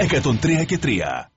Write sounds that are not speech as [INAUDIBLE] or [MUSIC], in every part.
103 και 3.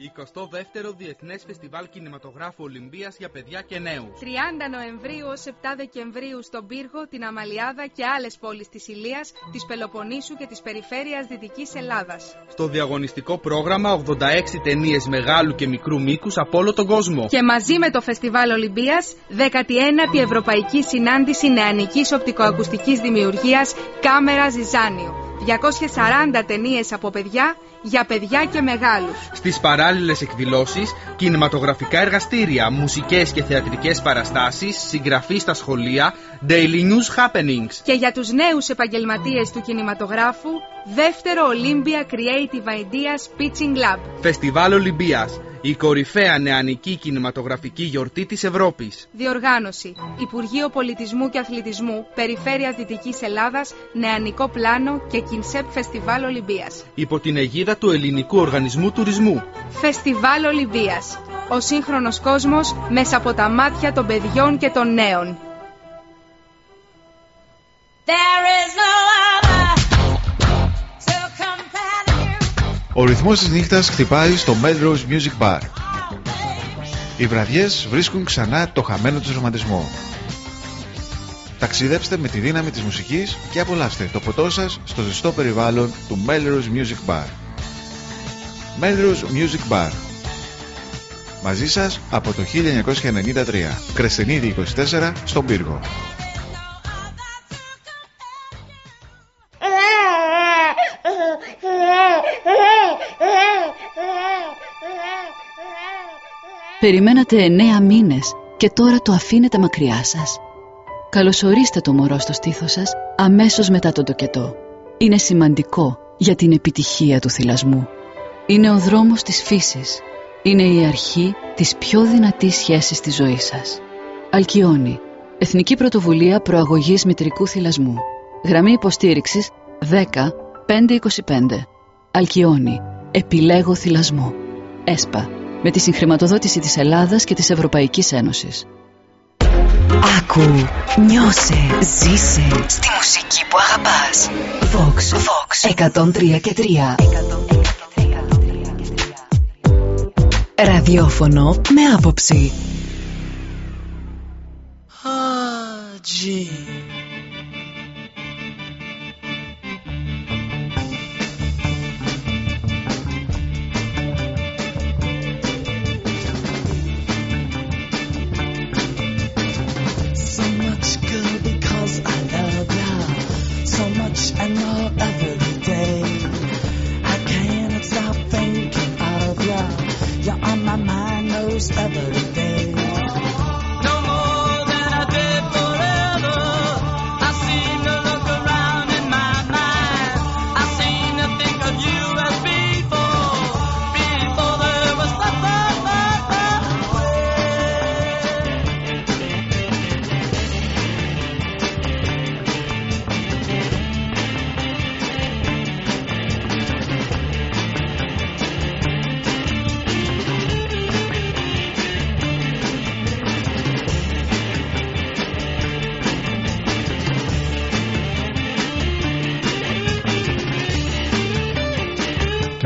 22ο Διεθνές Φεστιβάλ Κινηματογράφου Ολυμπίας για παιδιά και νέους. 30 Νοεμβρίου ως 7 Δεκεμβρίου στον Πύργο, την Αμαλιάδα και άλλες πόλεις της Ηλίας, της Πελοποννήσου και της περιφέρειας Δυτικής Ελλάδας. Στο διαγωνιστικό πρόγραμμα 86 ταινίες μεγάλου και μικρού μήκους από όλο τον κόσμο. Και μαζί με το Φεστιβάλ Ολυμπίας, 19η Ευρωπαϊκή Συνάντηση Νεανικής Οπτικοακουστικής Δημιουργίας Κάμερα Ζιζάνιο. 240 ταινίες από παιδιά για παιδιά και μεγάλους. Στις παράλληλες εκδηλώσεις, κινηματογραφικά εργαστήρια, μουσικές και θεατρικές παραστάσεις, συγγραφή στα σχολεία, daily news happenings. Και για τους νέους επαγγελματίες του κινηματογράφου, δεύτερο Olympia Creative Ideas Pitching Lab. Φεστιβάλ Ολυμπίας η κορυφαία νεανική κινηματογραφική γιορτή της Ευρώπης. Διοργάνωση. Υπουργείο Πολιτισμού και Αθλητισμού, Περιφέρειας Δυτικής Ελλάδας, Νεανικό Πλάνο και Κινσέπ Φεστιβάλ Ολυμπίας. Υπό την αιγίδα του Ελληνικού Οργανισμού Τουρισμού. Φεστιβάλ Ολυμπίας. Ο σύγχρονος κόσμος μέσα από τα μάτια των παιδιών και των νέων. There is no Ο ρυθμός της νύχτας χτυπάει στο Melrose Music Bar. Οι βραδιές βρίσκουν ξανά το χαμένο τους ρομαντισμό. Ταξιδέψτε με τη δύναμη της μουσικής και απολαύστε το ποτό σας στο ζεστό περιβάλλον του Melrose Music Bar. Melrose Music Bar. Μαζί σας από το 1993. Κρεσενίδη 24 στον Πύργο. Περιμένατε εννέα μήνες και τώρα το αφήνετε μακριά σας. Καλωσορίστε το μωρό στο στήθος σας αμέσως μετά τον τοκετό. Είναι σημαντικό για την επιτυχία του θυλασμού. Είναι ο δρόμος της φύσης. Είναι η αρχή της πιο δυνατής σχέσης της ζωής σας. Αλκιόνι. Εθνική Πρωτοβουλία Προαγωγής Μητρικού Θυλασμού. Γραμμή υποστήριξης 10 525. Αλκιόνι. Επιλέγω θυλασμό. ΕΣΠΑ με τη συγχρηματοδότηση της Ελλάδας και της Ευρωπαϊκής Ένωσης. Άκου, νιώσε, ζήσε στη μουσική που αγαπάς. Vox, Vox, 103 και 3. Ραδιόφωνο με άποψη. every Ever.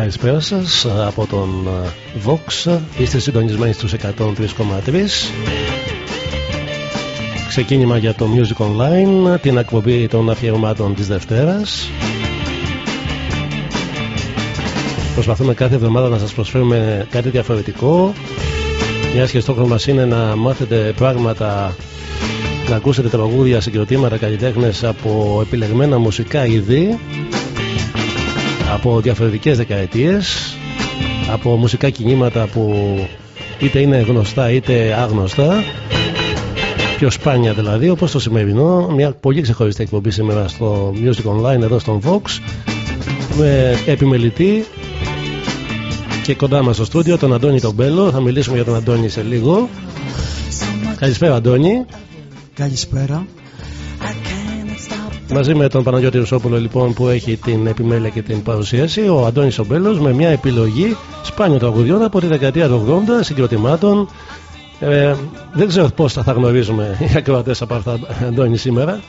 Καλησπέρα σας από τον ε, Vox. Είστε συντονισμένοι στους 103,3. Ξεκίνημα για το Music Online, την εκπομπή των αφιερωμάτων της Δευτέρας. Προσπαθούμε κάθε εβδομάδα να σας προσφέρουμε κάτι διαφορετικό. Μια και στόχο μας είναι να μάθετε πράγματα, να ακούσετε τραγούδια, συγκροτήματα, καλλιτέχνες από επιλεγμένα μουσικά είδη από διαφορετικές δεκαετίες από μουσικά κινήματα που είτε είναι γνωστά είτε άγνωστα πιο σπάνια δηλαδή όπως το σημερινό μια πολύ ξεχωριστή εκπομπή σήμερα στο Music Online εδώ στον Vox με επιμελητή και κοντά μας στο στούντιο τον Αντώνη τον Μπέλο. Θα μιλήσουμε για τον Αντώνη σε λίγο. Καλησπέρα Αντώνη. Καλησπέρα Μαζί με τον Παναγιώτη Ρουσόπουλο λοιπόν που έχει την επιμέλεια και την παρουσίαση, ο Αντώνης Ομπέλος με μια επιλογή σπάνιο τραγουδιών από τη δεκαετία του 80 συγκροτημάτων. Ε, δεν ξέρω πώς θα, θα γνωρίζουμε οι ακροατές από αυτά, Αντώνη, σήμερα.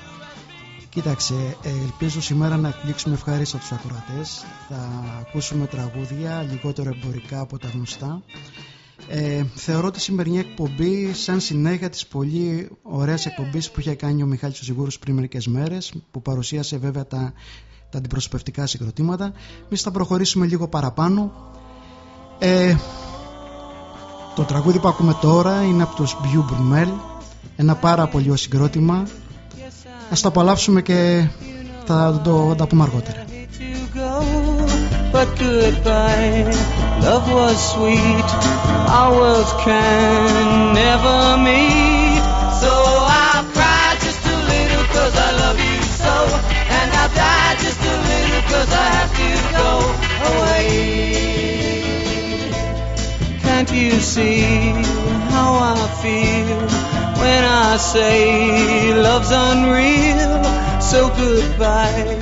Κοίταξε, ε, ελπίζω σήμερα να εκπλήξουμε ευχαρίστα τους ακροατές. Θα ακούσουμε τραγούδια λιγότερο εμπορικά από τα γνωστά. Ε, θεωρώ τη σημερινή εκπομπή σαν συνέχεια της πολύ ωραίας εκπομπής που είχε κάνει ο Μιχάλης Σιγούρος πριν μερικές μέρες που παρουσίασε βέβαια τα, τα αντιπροσωπευτικά συγκροτήματα. Εμείς θα προχωρήσουμε λίγο παραπάνω. Ε, το τραγούδι που ακούμε τώρα είναι από τους Μπιου Μπρουμέλ ένα πάρα πολύ συγκρότημα Ας το απολαύσουμε και θα το, τα πούμε αργότερα. But goodbye, love was sweet. Our worlds can never meet. So I'll cry just a little cause I love you so. And I'll die just a little cause I have to go away. Can't you see how I feel? when I say love's unreal. So goodbye,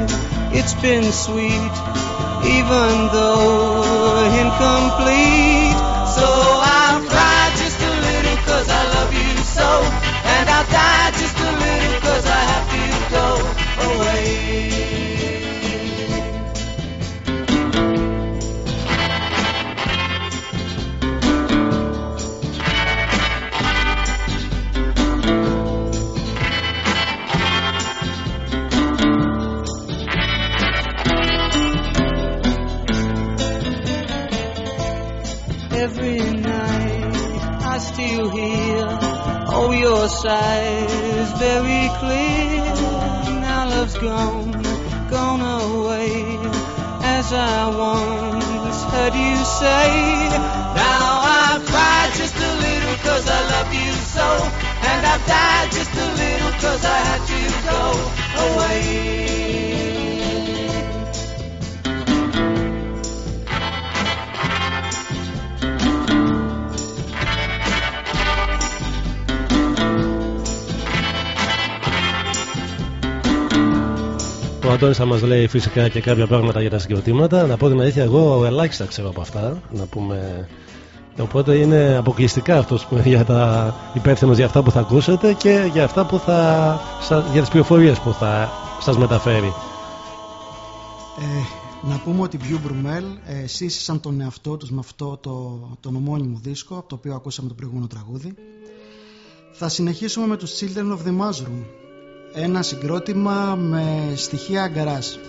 it's been sweet, even though incomplete. So still hear. Oh your sighs very clear. Now love's gone gone away. As I once heard you say now I've cried just a little cause I love you so. And I've died just a little cause I had to go away Ο Αντώνης θα μας λέει φυσικά και κάποια πράγματα για τα συγκροτήματα. Να πω την αλήθεια, εγώ ελάχιστα ξέρω από αυτά. Να πούμε... Οπότε είναι αποκλειστικά αυτός για τα υπεύθυνος για αυτά που θα ακούσετε και για αυτά που θα, για τις πληροφορίες που θα σας μεταφέρει. Ε, να πούμε ότι οι View Brumel ε, σύσησαν τον εαυτό τους με αυτό το, τον ομώνυμο δίσκο από το οποίο ακούσαμε το προηγούμενο τραγούδι. Θα συνεχίσουμε με τους Children of the Mushroom ένα συγκρότημα με στοιχεία αγκαράς.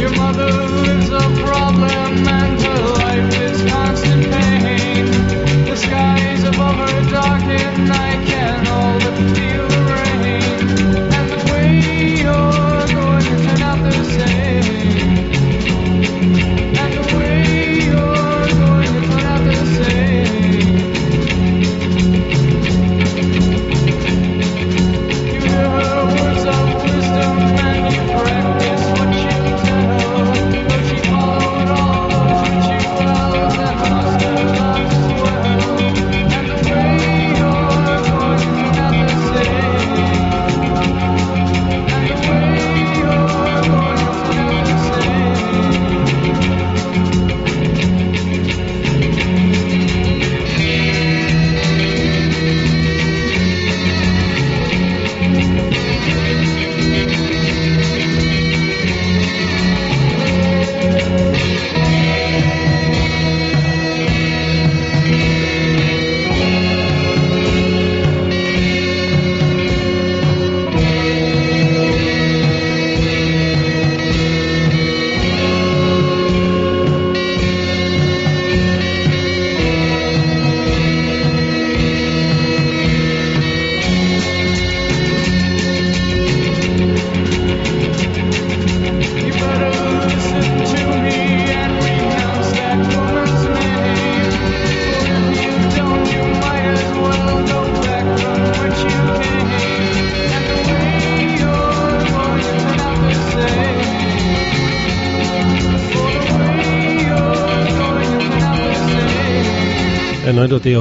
Your mother is a problem and her life is constant pain. The skies above her dark at night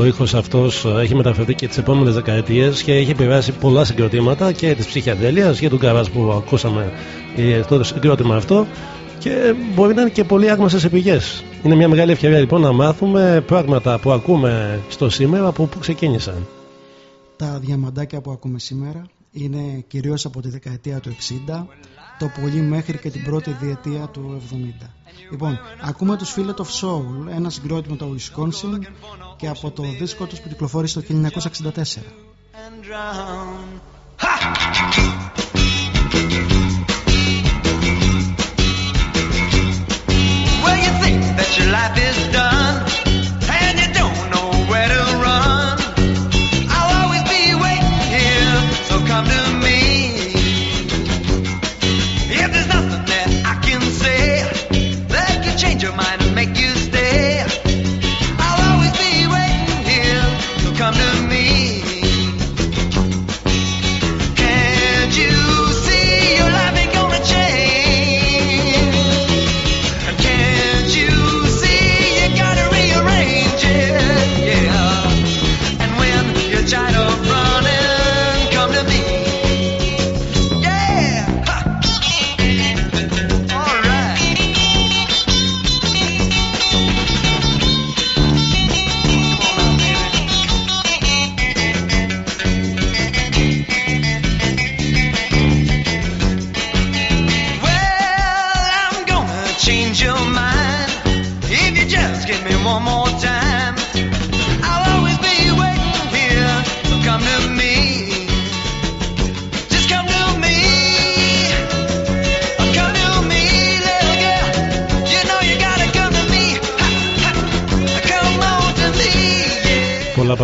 Εννοείται ότι ο ήχος αυτός έχει μεταφερθεί και τις επόμενες δεκαετίες και έχει επηρεάσει πολλά συγκροτήματα και τη ψυχιαδέλεια και του καράς που ακούσαμε το συγκρότημα αυτό και μπορεί να είναι και πολύ άγνωστες σε πηγές. Είναι μια μεγάλη ευκαιρία λοιπόν να μάθουμε πράγματα που ακούμε στο σήμερα από πού ξεκίνησαν. Τα διαμαντάκια που ακούμε σήμερα είναι κυρίως από τη δεκαετία του 60 το πολύ μέχρι και την πρώτη διετία του 70. Λοιπόν, ακούμε τους Fillet of Soul, ένα συγκρότημα το Wisconsin και από το δίσκο τους που κυκλοφόρησε το 1964. Well, you think that your life is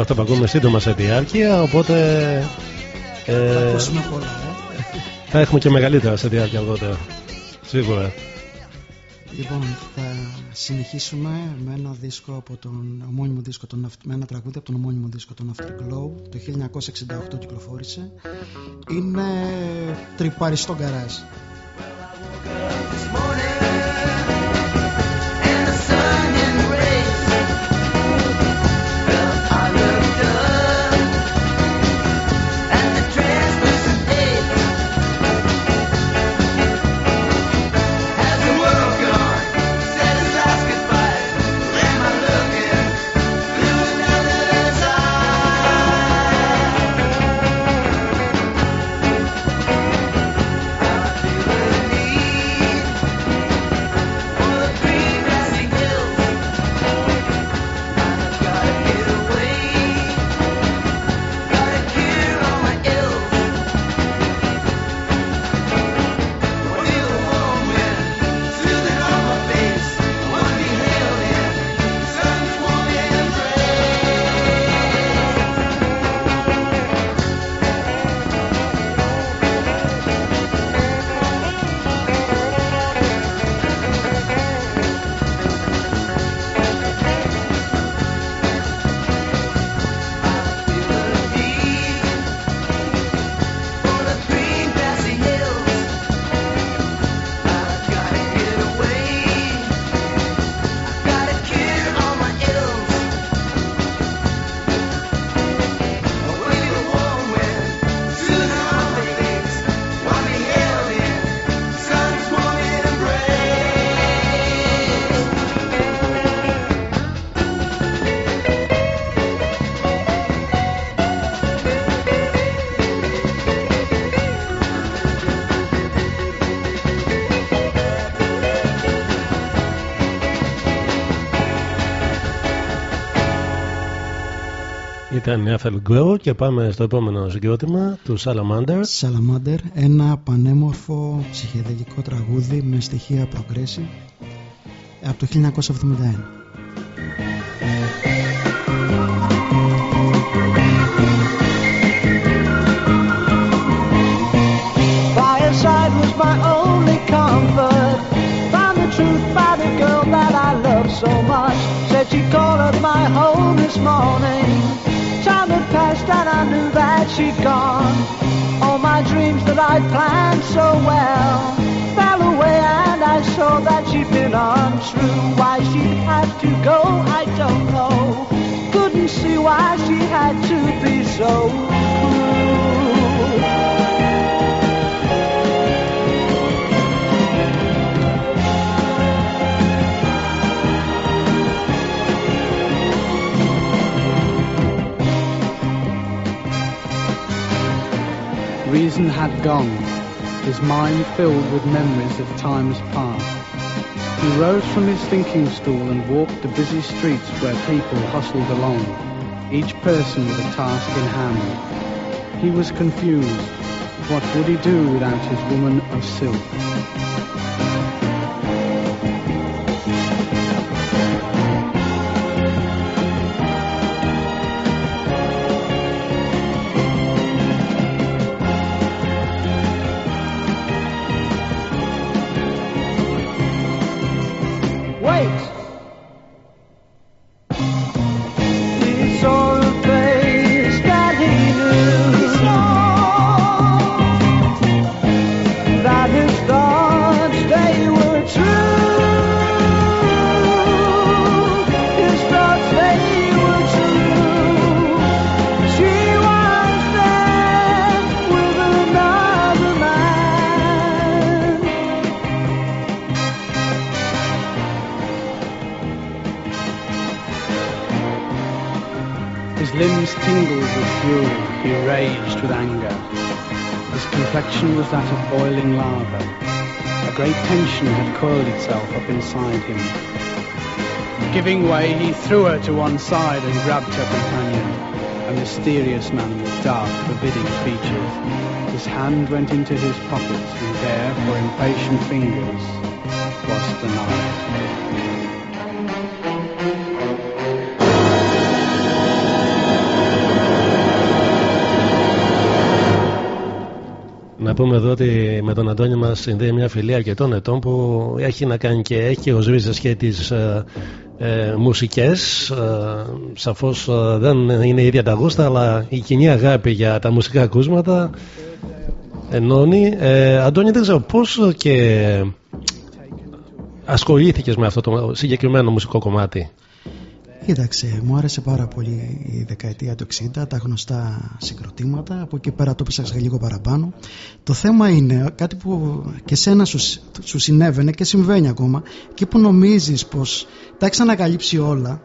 Yeah. Πολλά από αυτά που ακούμε σύντομα σε διάρκεια, οπότε Θα ε, ακούσουμε πολλά, ε. θα έχουμε και μεγαλύτερα σε διάρκεια αργότερα. Σίγουρα. Λοιπόν, θα συνεχίσουμε με ένα δίσκο από τον ομώνυμο δίσκο, τον, After- με ένα τραγούδι από τον ομώνυμο δίσκο τον Afterglow το 1968 κυκλοφόρησε είναι τρυπαριστό γκαράζ Ήταν η Apple Grow και πάμε στο επόμενο συγκρότημα του Salamander. Salamander, ένα πανέμορφο ψυχεδελικό τραγούδι με στοιχεία progressive από το 1971 that she'd gone. All my dreams that I'd planned so well fell away and I saw that she'd been untrue. Why she'd have to go, I don't know. Couldn't see why she had to be so reason had gone, his mind filled with memories of times past. He rose from his thinking stool and walked the busy streets where people hustled along, each person with a task in hand. He was confused. What would he do without his woman of silk? Itself up inside him. Giving way, he threw her to one side and grabbed her companion, a mysterious man with dark, forbidding features. His hand went into his pocket, and there, for impatient fingers, was the knife. Να πούμε εδώ ότι με τον Αντώνη μας συνδέει μια φιλία αρκετών ετών που έχει να κάνει και έχει ως ρίζες και τις ε, ε, μουσικές. Ε, σαφώς ε, δεν είναι η ίδια τα γούστα αλλά η κοινή αγάπη για τα μουσικά ακούσματα ενώνει. Ε, Αντώνη δεν ξέρω πώς και ασχολήθηκες με αυτό το συγκεκριμένο μουσικό κομμάτι Κοίταξε, μου άρεσε πάρα πολύ η δεκαετία του 60, τα γνωστά συγκροτήματα. Από εκεί πέρα το ψάξα λίγο παραπάνω. Το θέμα είναι κάτι που και σένα σου, σου συνέβαινε και συμβαίνει ακόμα. Και που νομίζεις πως τα έχεις ανακαλύψει όλα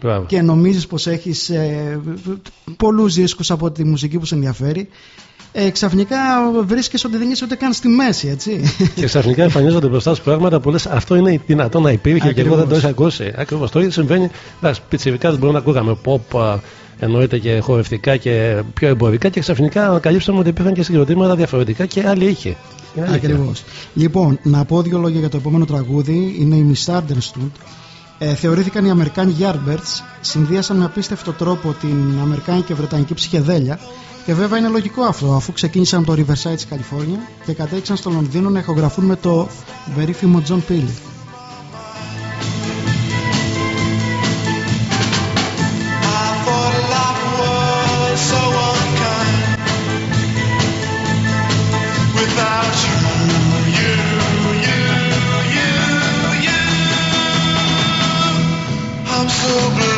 Μπράβο. και νομίζεις πως έχεις ε, πολλούς δίσκους από τη μουσική που σε ενδιαφέρει. Ε, ξαφνικά βρίσκεις ότι δεν είσαι ούτε καν στη μέση, έτσι. και ξαφνικά εμφανίζονται μπροστά σου πράγματα που λες αυτό είναι δυνατό να υπήρχε και εγώ δεν το είχα ακούσει. Ακριβώς το ίδιο συμβαίνει. Εντάξει, πιτσιρικάς μπορούμε να ακούγαμε pop, α, εννοείται και χορευτικά και πιο εμπορικά και ξαφνικά ανακαλύψαμε ότι υπήρχαν και συγκροτήματα διαφορετικά και άλλοι είχε. Είναι αλήθεια. Ακριβώς. Λοιπόν, να πω δύο λόγια για το επόμενο τραγούδι. Είναι η Miss Ardenstund. Ε, θεωρήθηκαν οι Αμερικάνοι Yardbirds. Συνδύασαν με απίστευτο τρόπο την Αμερικάνικη και Βρετανική ψυχεδέλεια. Και βέβαια είναι λογικό αυτό, αφού ξεκίνησαν από το Riverside της Καλιφόρνια και κατέληξαν στο Λονδίνο να ηχογραφούν με το περίφημο John Peel. Without you, you, you, you, you, I'm so blue.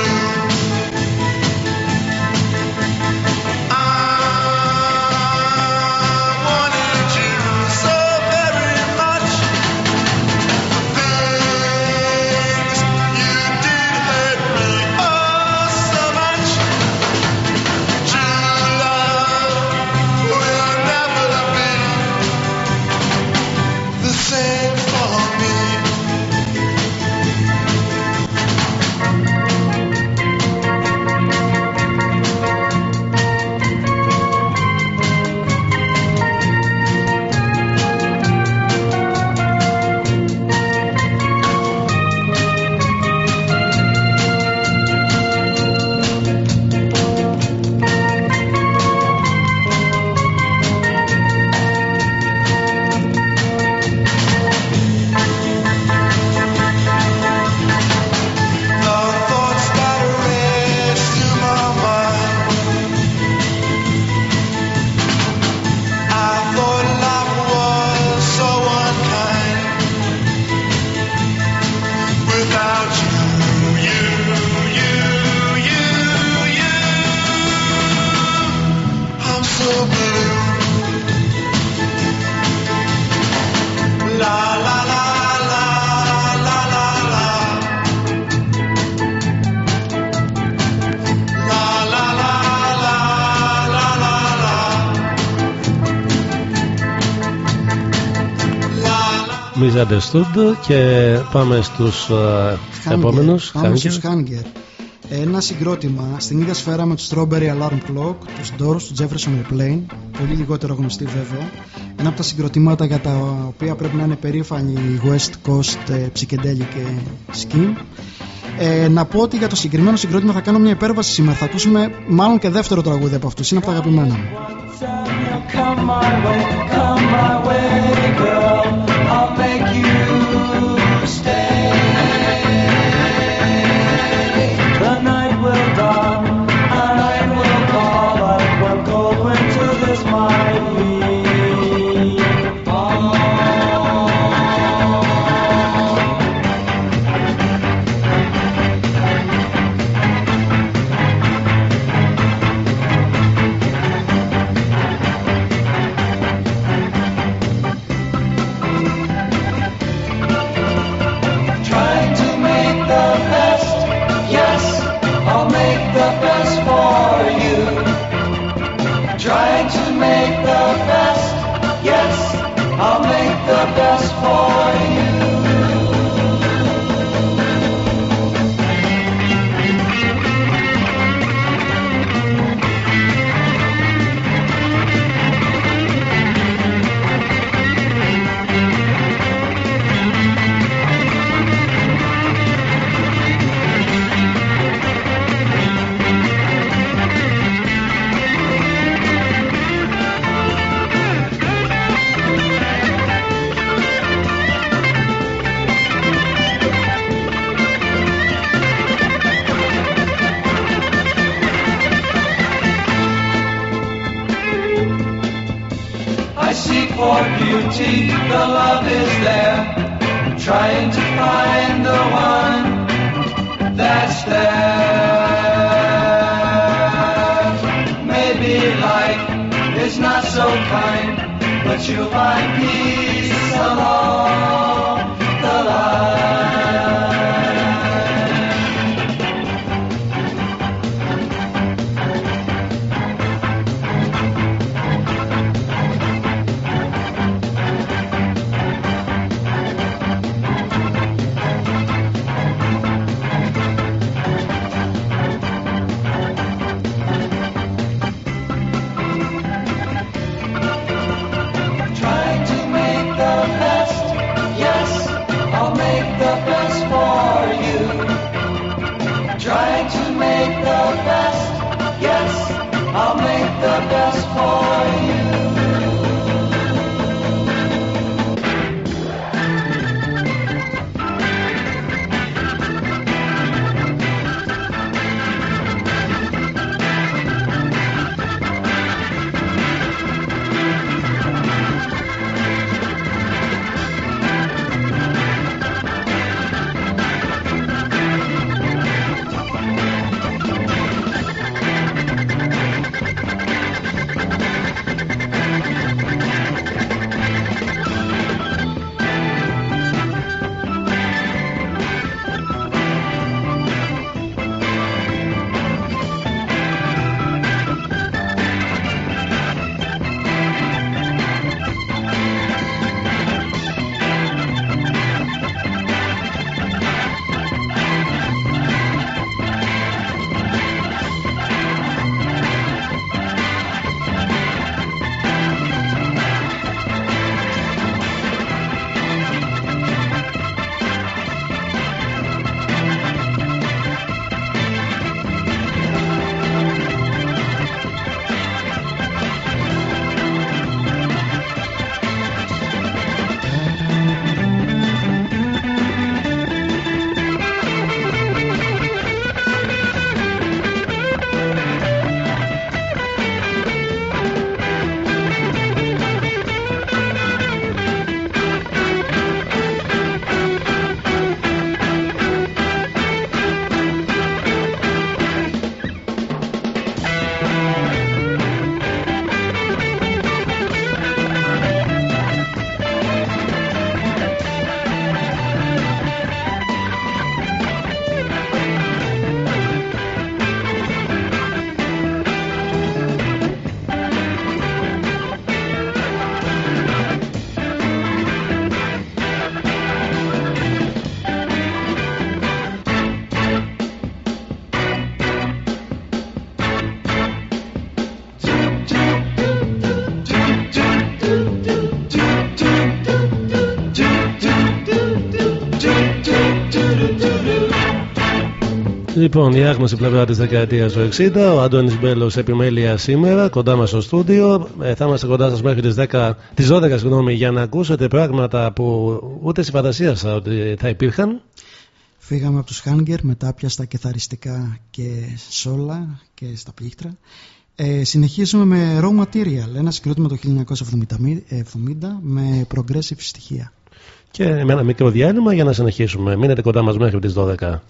Misunderstood και πάμε στους ε, επόμενους Πάμε Hunger. στους Hunger. Ένα συγκρότημα στην ίδια σφαίρα με τους Strawberry Alarm Clock, τους Doors, τους Jefferson Airplane, πολύ λιγότερο γνωστοί βέβαια. Ένα από τα συγκροτήματα για τα οποία πρέπει να είναι περήφανοι η West Coast ε, Psychedelic και Skin. Ε, να πω ότι για το συγκεκριμένο συγκρότημα θα κάνω μια υπέρβαση σήμερα. Θα ακούσουμε μάλλον και δεύτερο τραγούδι από αυτούς. Είναι από τα αγαπημένα μου. Λοιπόν, η άγνωση πλευρά της δεκαετίας του 60. Ο Αντώνης Μπέλος επιμέλεια σήμερα κοντά μας στο στούντιο. Ε, θα είμαστε κοντά σας μέχρι τις 10, τις 12 συγγνώμη, για να ακούσετε πράγματα που ούτε στη φαντασία σα ότι θα υπήρχαν. Φύγαμε από τους Χάνγκερ, μετά πια στα κεθαριστικά και σόλα και στα πλήκτρα. Ε, συνεχίζουμε με Raw Material, ένα συγκρότημα το 1970 με progressive στοιχεία. Και με ένα μικρό διάλειμμα για να συνεχίσουμε. Μείνετε κοντά μας μέχρι τις 12.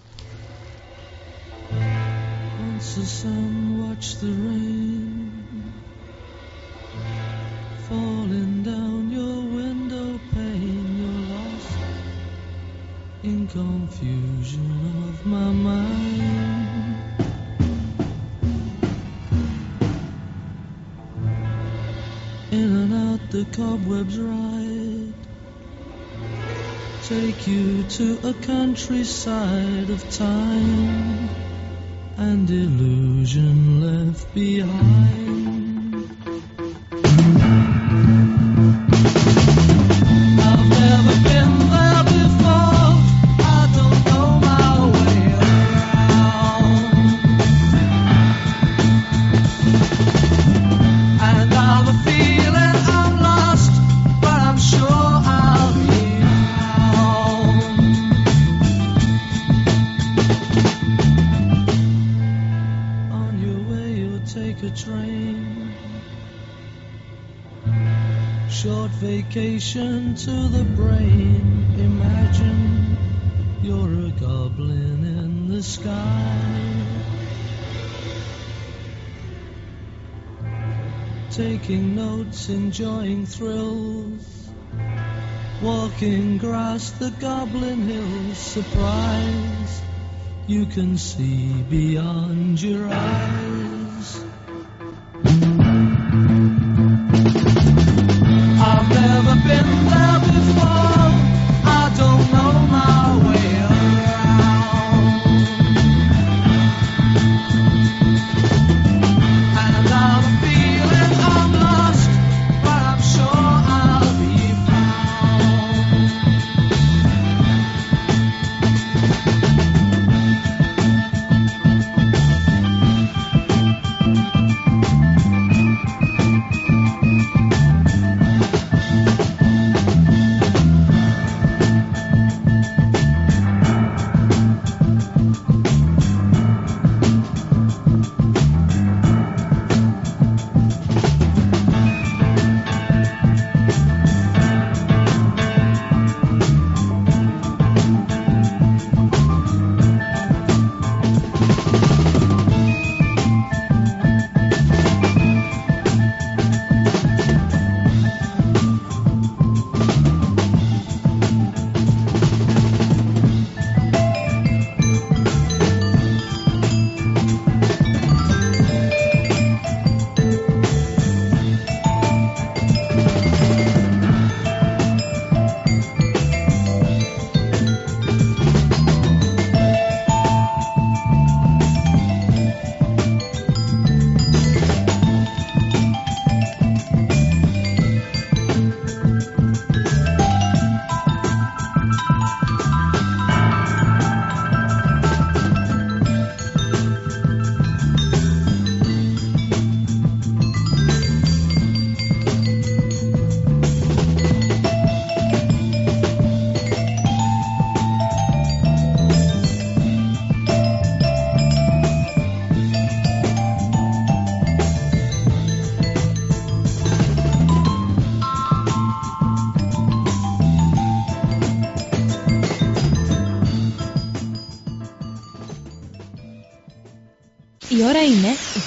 The sun watched the rain falling down your window pane. You're lost in confusion of my mind. In and out the cobwebs ride. Take you to a countryside of time and illusion left behind. Taking notes, enjoying thrills. Walking across the goblin hills, surprise. You can see beyond your eyes.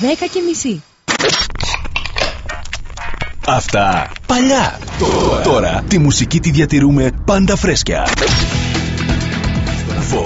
10 και μισή. Αυτά παλιά. Τώρα, τώρα τη μουσική τη διατηρούμε πάντα φρέσκια.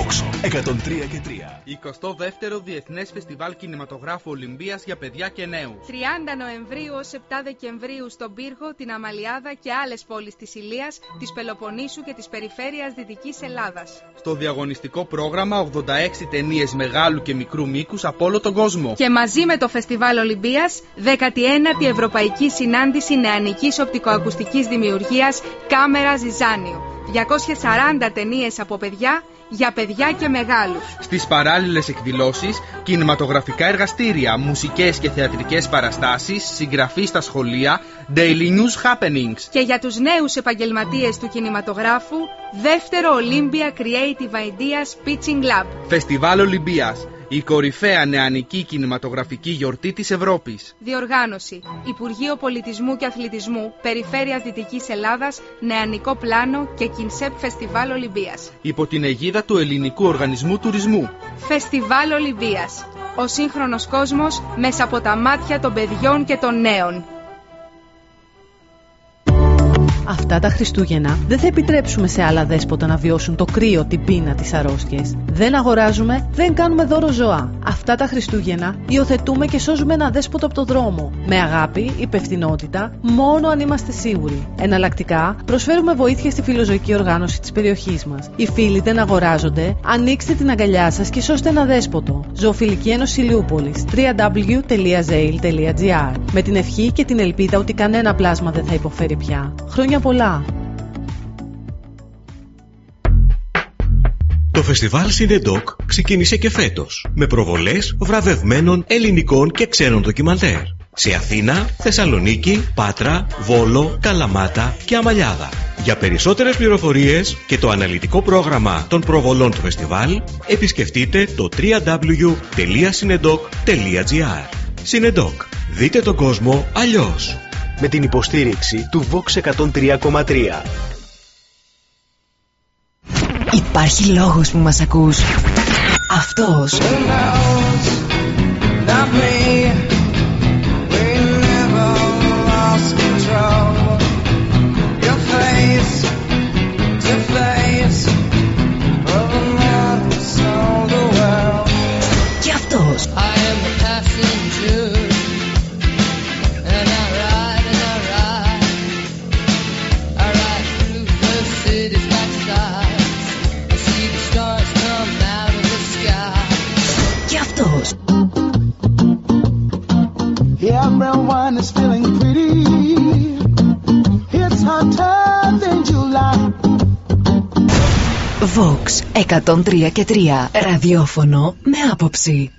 Vox 103 και 3. 22ο Διεθνές Φεστιβάλ Κινηματογράφου Ολυμπίας για παιδιά και νέους. 30 Νοεμβρίου ως 7 Δεκεμβρίου στον Πύργο, την Αμαλιάδα και άλλες πόλεις της Ηλίας, της Πελοποννήσου και της περιφέρειας Δυτικής Ελλάδας. Στο διαγωνιστικό πρόγραμμα 86 ταινίες μεγάλου και μικρού μήκους από όλο τον κόσμο. Και μαζί με το Φεστιβάλ Ολυμπίας, 19η Ευρωπαϊκή Συνάντηση Νεανικής Οπτικοακουστικής Δημιουργίας Κάμερα Ζιζάνιο. 240 ταινίες από παιδιά για παιδιά και μεγάλους. Στις παράλληλες εκδηλώσεις, κινηματογραφικά εργαστήρια, μουσικές και θεατρικές παραστάσεις, συγγραφή στα σχολεία, daily news happenings. Και για τους νέους επαγγελματίες του κινηματογράφου, δεύτερο Olympia Creative Ideas Pitching Lab. Φεστιβάλ Ολυμπίας, η κορυφαία νεανική κινηματογραφική γιορτή της Ευρώπης. Διοργάνωση Υπουργείο Πολιτισμού και Αθλητισμού Περιφέρειας Δυτικής Ελλάδας Νεανικό Πλάνο και Κινσέπ Φεστιβάλ Ολυμπίας Υπό την αιγίδα του Ελληνικού Οργανισμού Τουρισμού. Φεστιβάλ Ολυμπίας Ο σύγχρονος κόσμος μέσα από τα μάτια των παιδιών και των νέων Αυτά τα Χριστούγεννα δεν θα επιτρέψουμε σε άλλα δέσποτα να βιώσουν το κρύο, την πείνα, τις αρρώστιες. Δεν αγοράζουμε, δεν κάνουμε δώρο ζωά. Αυτά τα Χριστούγεννα υιοθετούμε και σώζουμε ένα δέσποτο από το δρόμο. Με αγάπη, υπευθυνότητα, μόνο αν είμαστε σίγουροι. Εναλλακτικά, προσφέρουμε βοήθεια στη φιλοζωική οργάνωση της περιοχής μας. Οι φίλοι δεν αγοράζονται, ανοίξτε την αγκαλιά σας και σώστε ένα δέσποτο. Ζωοφιλική Ένωση Ηλιούπολης www.zail.gr Με την ευχή και την ελπίδα ότι κανένα πλάσμα δεν θα υποφέρει πια. Χρόνια πολλά! Το φεστιβάλ Σινεντόκ ξεκίνησε και φέτος με προβολές βραβευμένων ελληνικών και ξένων ντοκιμαντέρ σε Αθήνα, Θεσσαλονίκη, Πάτρα, Βόλο, Καλαμάτα και Αμαλιάδα. Για περισσότερες πληροφορίες και το αναλυτικό πρόγραμμα των προβολών του φεστιβάλ επισκεφτείτε το www.cinedoc.gr Cinedoc. Δείτε τον κόσμο αλλιώς. Με την υποστήριξη του Vox 103,3. Υπάρχει λόγος που μας ακούς. Αυτός. Not me. Everyone is feeling pretty. It's hotter than July. Vox 103 και 3. Ραδιόφωνο με άποψη.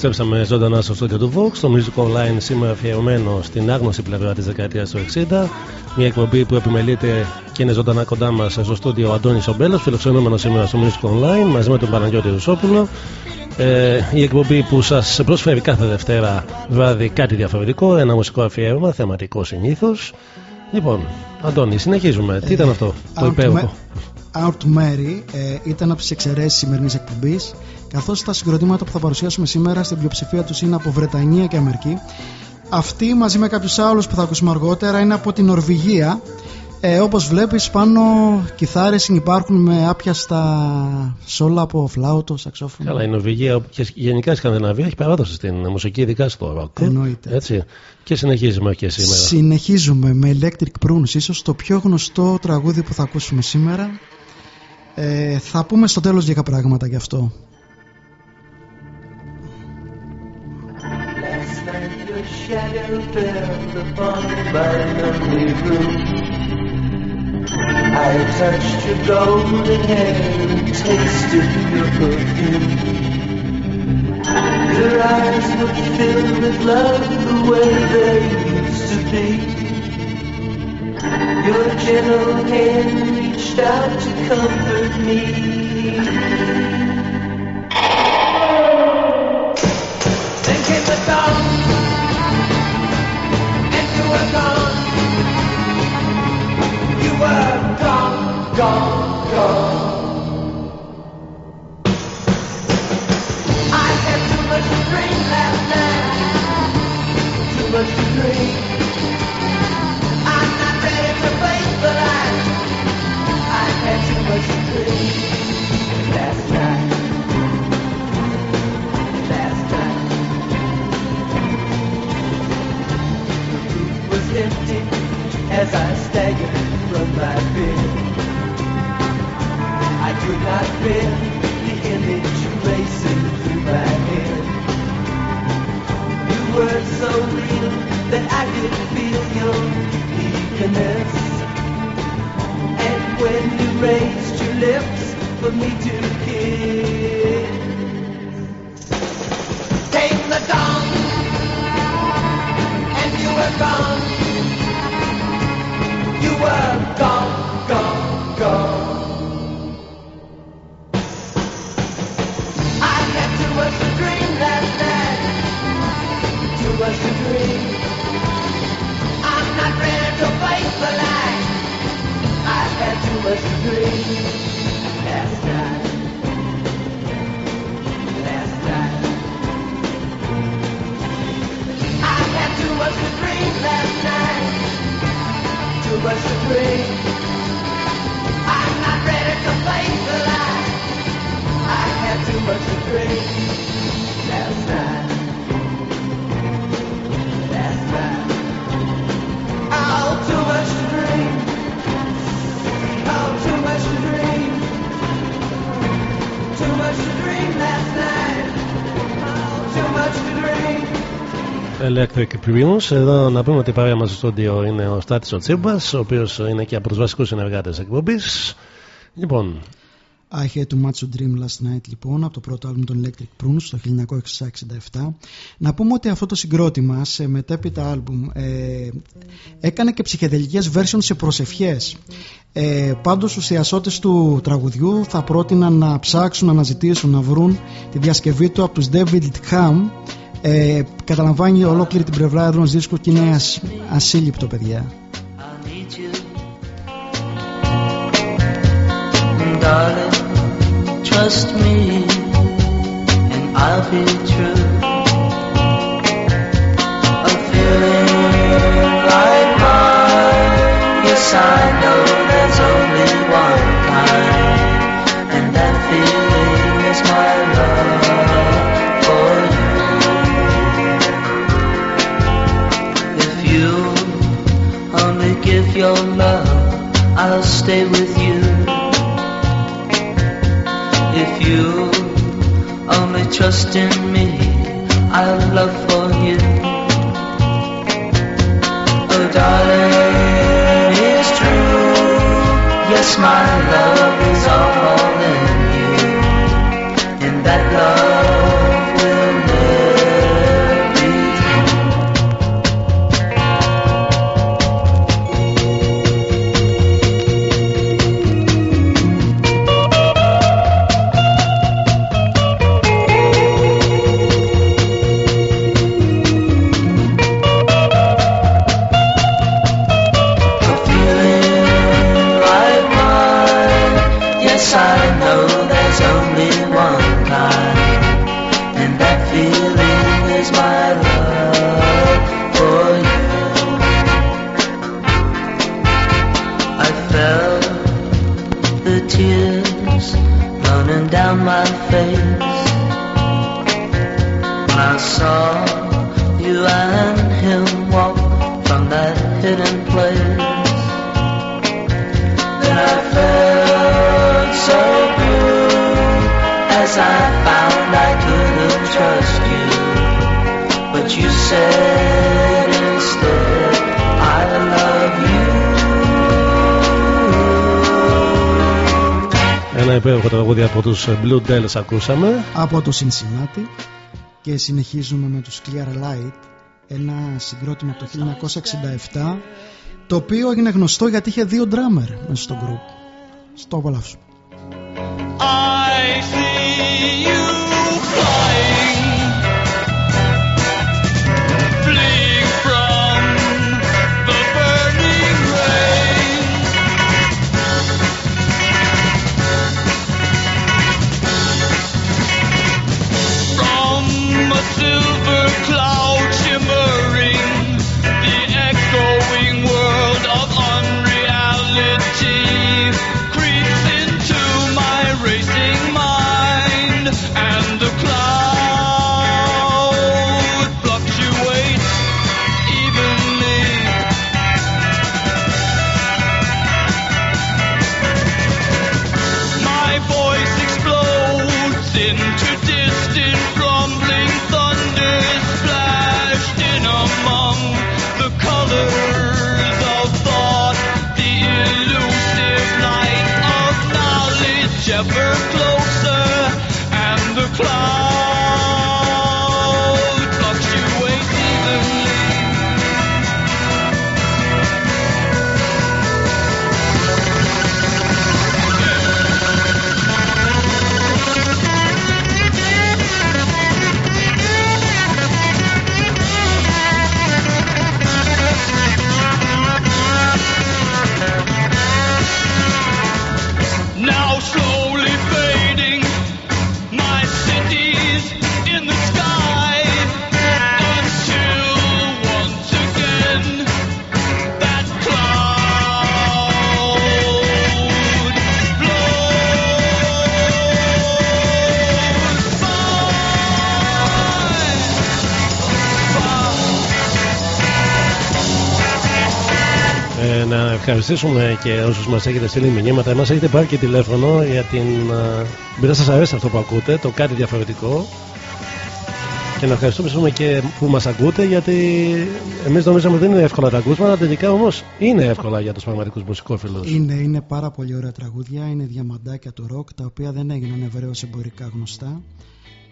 Επιστρέψαμε ζωντανά στο στούντιο του Vox, το Music Online σήμερα αφιερωμένο στην άγνωστη πλευρά της δεκαετίας του 60. Μια εκπομπή που επιμελείται και είναι ζωντανά κοντά μας στο στούντιο ο Αντώνης Ομπέλος, φιλοξενούμενος σήμερα στο Music Online μαζί με τον Παναγιώτη Ρουσόπουλο. Ε, η εκπομπή που σας προσφέρει κάθε Δευτέρα βράδυ κάτι διαφορετικό, ένα μουσικό αφιέρωμα, θεματικό συνήθως. Λοιπόν, Αντώνη, συνεχίζουμε. Τι ήταν αυτό το Out υπέροχο; Ma- Out to Mary ε, ήταν από τις εξαιρέσεις σημερινής εκπομπής, καθώς τα συγκροτήματα που θα παρουσιάσουμε σήμερα στην πλειοψηφία τους είναι από Βρετανία και Αμερική. Αυτή μαζί με κάποιους άλλους που θα ακούσουμε αργότερα είναι από την Νορβηγία. Ε, όπως βλέπεις πάνω κιθάρες υπάρχουν με άπιαστα σόλα από φλάουτο, σαξόφωνο. Καλά, η Νορβηγία και γενικά η Σκανδιναβία έχει παράδοση στην μουσική, ειδικά στο ροκ. Εννοείται. Έτσι. Και συνεχίζουμε και σήμερα. Συνεχίζουμε με Electric Prunes, ίσως το πιο γνωστό τραγούδι που θα ακούσουμε σήμερα. Ε, θα πούμε στο τέλος λίγα πράγματα γι' αυτό. Shadow fell upon my lonely room. I touched your golden hair and tasted your perfume. Your eyes were filled with love the way they used to be. Your gentle hand reached out to comfort me. Came the dawn, I had too much to drink last night, too much to drink. I'm not ready to face the light. I had too much to drink last night. Last night. was empty as I staggered from my bed. Could not bear the image racing through my head. You were so real that I could feel your eagerness. And when you raised your lips for me to kiss, came the dawn and you were gone. You were gone, gone, gone. The light. I had too much to drink last night. Last night. I had too much to drink last night. Too much to drink. I'm not ready to face the light. I had too much to drink Electric Prunes. Εδώ να πούμε ότι η παρέα μας στο στούντιο είναι ο Στάτης ο Τσίμπας, ο οποίος είναι και από τους βασικούς συνεργάτες εκπομπής. Λοιπόν, I had too much to dream last night λοιπόν από το πρώτο άλμπουμ των Electric Prunes το 1967 να πούμε ότι αυτό το συγκρότημα σε μετέπειτα άλμπουμ ε, έκανε και ψυχεδελικές versions σε προσευχές. Ε, πάντως τους θεασότες του τραγουδιού θα πρότειναν να ψάξουν, να αναζητήσουν, να βρουν τη διασκευή του από τους David Ham ε, καταλαμβάνει ολόκληρη την πλευρά εδώ ενός δίσκου και είναι ασ, ασύλληπτο παιδιά. Darling, trust me, and I'll be true. A feeling like mine, yes, I know there's only one kind, and that feeling is my love for you. If you only give your love, I'll stay with you. You only trust in me, I'll love for you. Oh, darling, it's true. Yes, my love is all in you, and that love από τους Blue Dells ακούσαμε. από το Cincinnati. Και συνεχίζουμε με τους Clear Light. Ένα συγκρότημα από το 1967 το οποίο έγινε γνωστό γιατί είχε δύο drummer μέσα στο group. Στο απολαύσουμε I see you flying, ευχαριστήσουμε και όσους μας έχετε στείλει μηνύματα. Μα έχετε πάρει και τηλέφωνο για την. ε, Μπορεί να σας αρέσει αυτό που ακούτε, το κάτι διαφορετικό. Και να ευχαριστούμε και που μας ακούτε, γιατί εμείς νομίζαμε ότι δεν είναι εύκολα τα ακούσματα. Τελικά όμως είναι εύκολα για τους πραγματικούς μουσικόφιλους. είναι, είναι πάρα πολύ ωραία τραγούδια είναι διαμαντάκια του ροκ τα οποία δεν έγιναν ευρέως εμπορικά γνωστά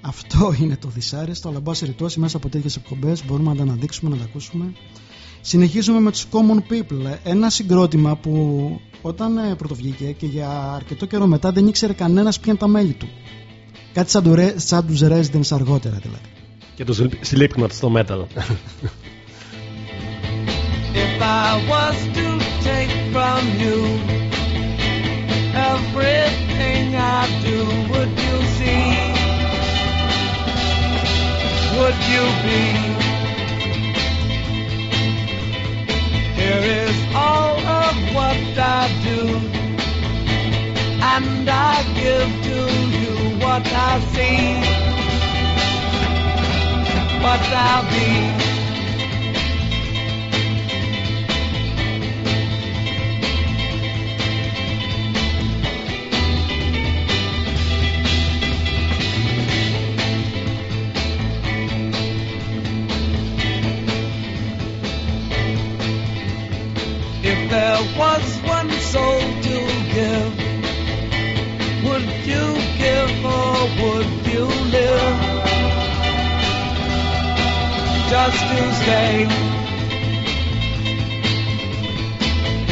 αυτό είναι το δυσάρεστο αλλά εν πάση περιπτώσει μέσα από τέτοιες εκπομπές μπορούμε να τα αναδείξουμε να τα ακούσουμε Συνεχίζουμε με τους Common People, ένα συγκρότημα που όταν ε, πρωτοβγήκε και για αρκετό καιρό μετά δεν ήξερε κανένας ποια είναι τα μέλη του. Κάτι σαν, του, Re- σαν τους Residents αργότερα δηλαδή. Και το Slipknot στο metal. If I was to take from you everything I do, would you see? Would you be? Here is all of what I do, and I give to you what I see, what I'll be. There was one soul to give, would you give or would you live? Just to stay.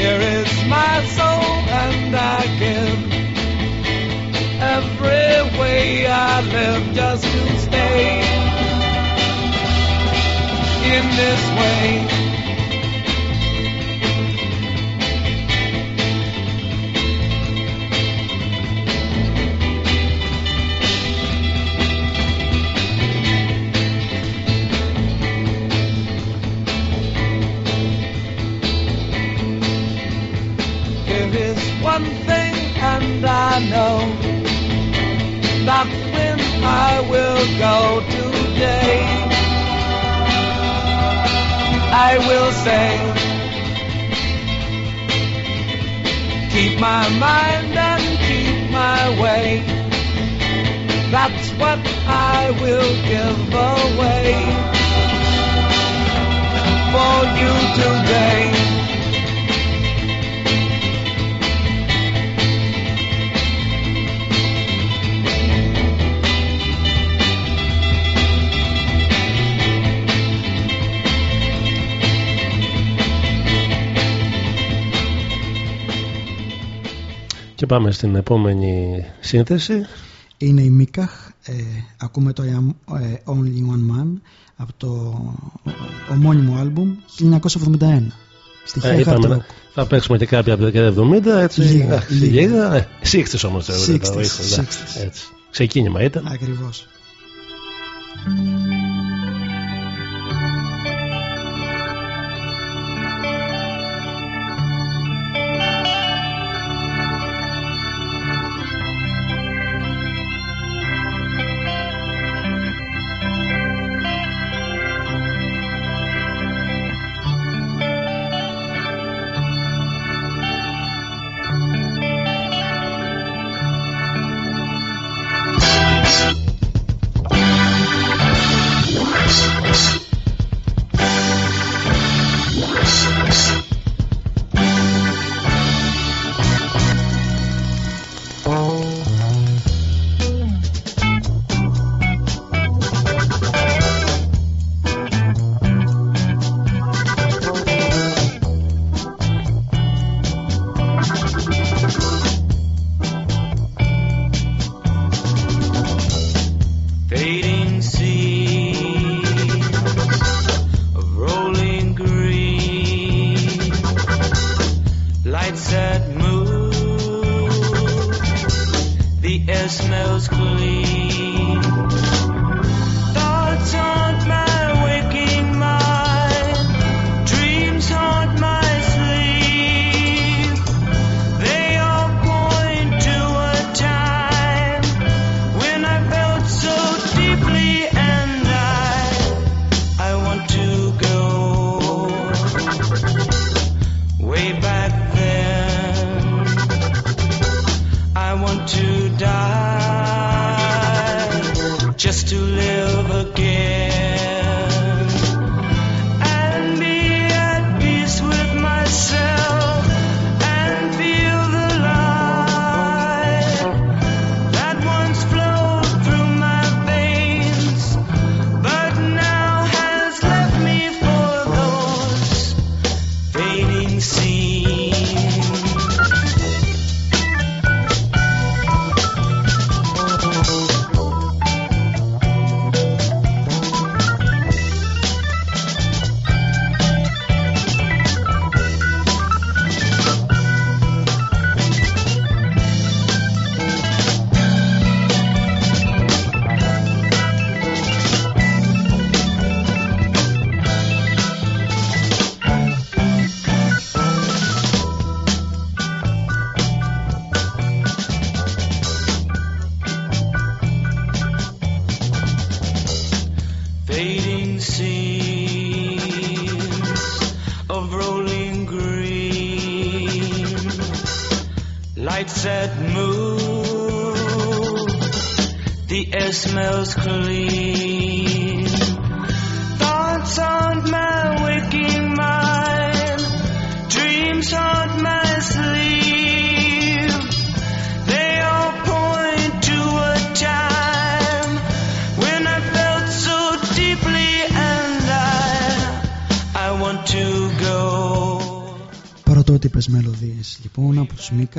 Here is my soul and I give. Every way I live just to stay. In this way. I will go today. I will say, keep my mind and keep my way. That's what I will give away for you today. Και πάμε στην επόμενη σύνθεση. Είναι η Μίκαχ, ε, ακούμε το I am ε, Only One Man από το ομώνυμο άλμπουμ 1971. Στοιχεία Ε, hard είπαμε, rock. να- θα παίξουμε και κάποια από τα δεκαετία 70, έτσι. Λίγα, εντάξει, λίγα. λίγα. Ε, 60's όμως θεωρείται 60's, το ίσως, ναι, 60's. έτσι. Ξεκίνημα ήταν. Ακριβώς.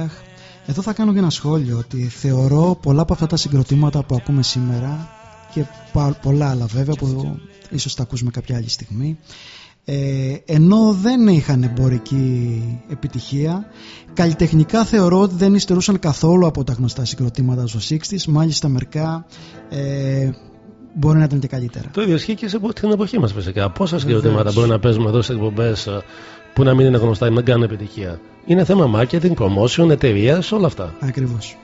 Από τους Μίκαχ. Εδώ θα κάνω και ένα σχόλιο ότι θεωρώ πολλά από αυτά τα συγκροτήματα που ακούμε σήμερα και πα- πολλά άλλα βέβαια που ίσως τα ακούσουμε κάποια άλλη στιγμή ε, ενώ δεν είχαν εμπορική επιτυχία καλλιτεχνικά θεωρώ ότι δεν υστερούσαν καθόλου από τα γνωστά συγκροτήματα στο 60's μάλιστα μερικά ε, μπορεί να ήταν και καλύτερα Το ίδιο ισχύει και σε την εποχή μας φυσικά. Πόσα Βεβαίως. συγκροτήματα μπορεί να παίζουμε εδώ στις εκπομπές που να μην είναι γνωστά ή να μην κάνουν επιτυχία. Είναι θέμα marketing, promotion, εταιρείας, όλα αυτά. ακριβώς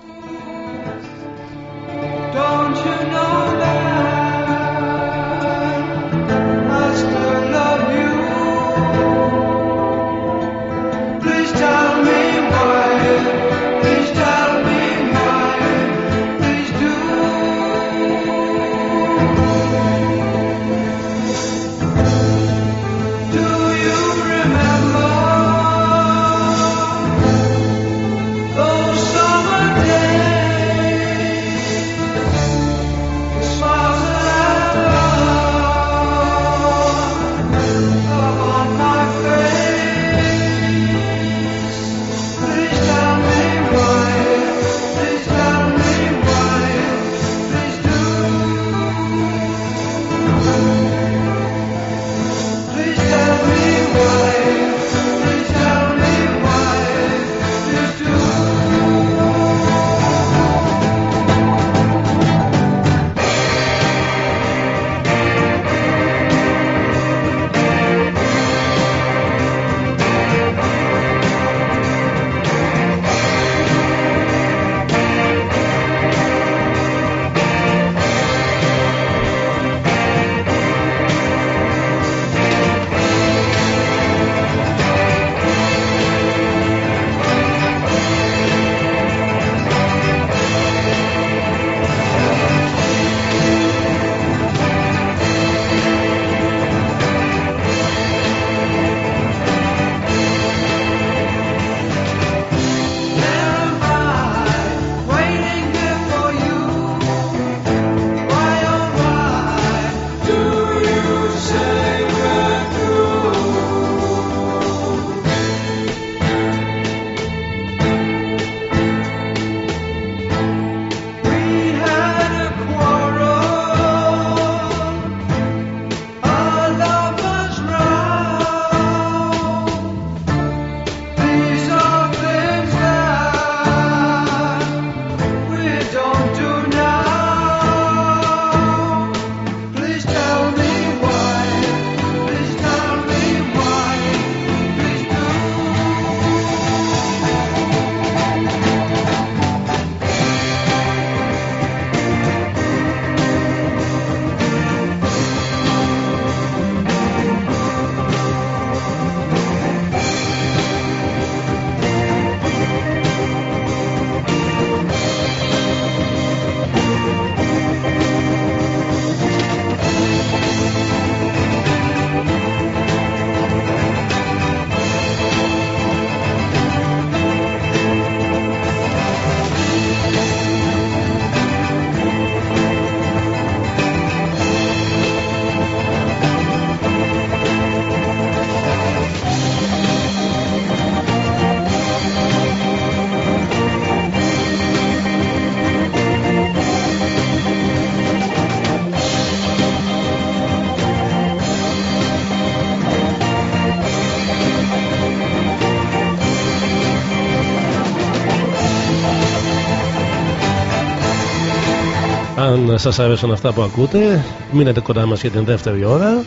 Αν σας αρέσουν αυτά που ακούτε, μείνετε κοντά μας για την δεύτερη ώρα.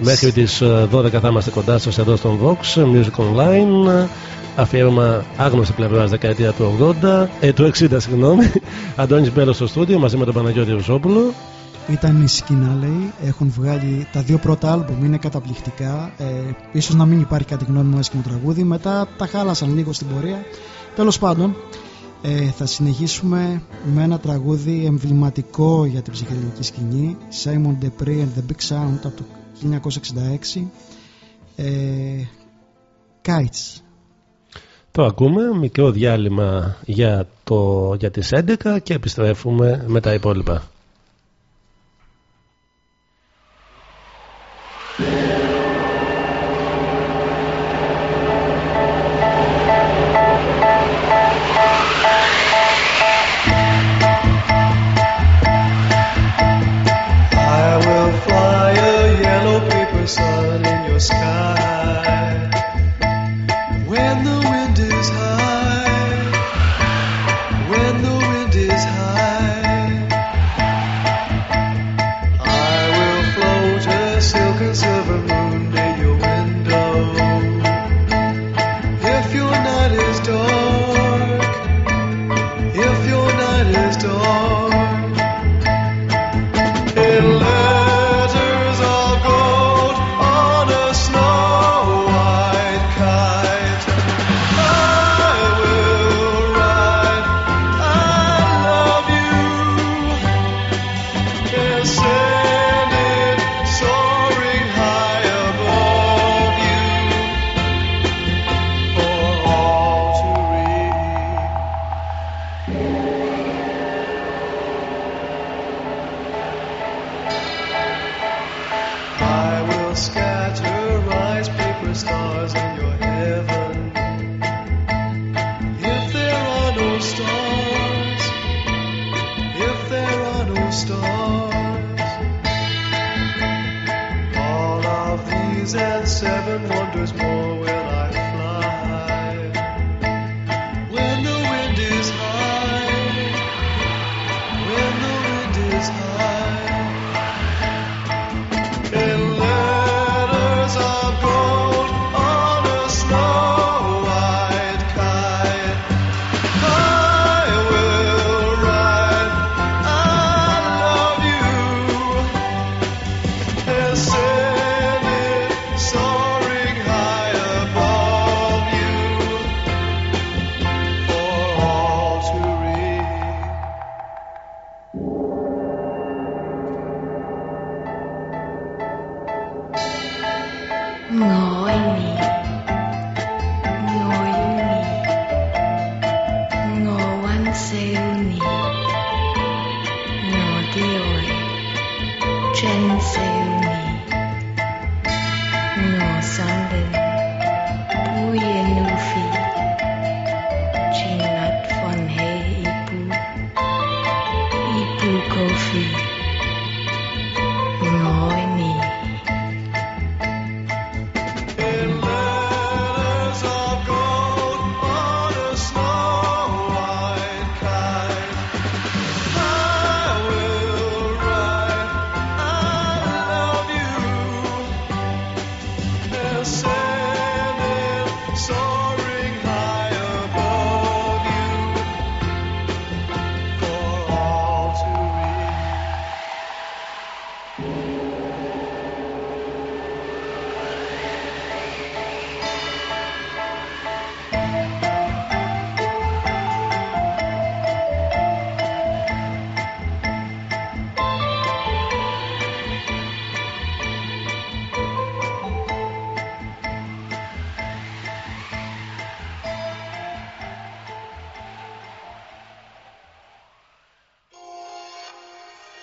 Μέχρι τις ε, 12 θα είμαστε κοντά σας εδώ στον Vox Music Online. Αφιέρωμα άγνωστη πλευράς δεκαετία του 80, ε, του 60 συγγνώμη. [LAUGHS] Αντώνης Μπέλος στο στούντιο μαζί με τον Παναγιώτη Ρουσόπουλο. Ήταν η σκηνά λέει, έχουν βγάλει τα δύο πρώτα άλμπουμ, είναι καταπληκτικά. Ε, ίσως να μην υπάρχει κάτι γνώμη μου άσχημο τραγούδι, μετά τα χάλασαν λίγο στην πορεία. Τέλος πάντων, ε, θα συνεχίσουμε με ένα τραγούδι εμβληματικό για την ψυχεδελική σκηνή, Simon Dupree and the Big Sound από το 1966. Ε, Kites. Το ακούμε, μικρό διάλειμμα για, το, για τις 11 και επιστρέφουμε με τα υπόλοιπα.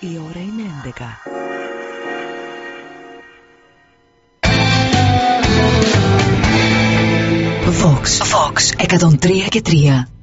Η ώρα είναι 11. Vox. Vox 103 και 3.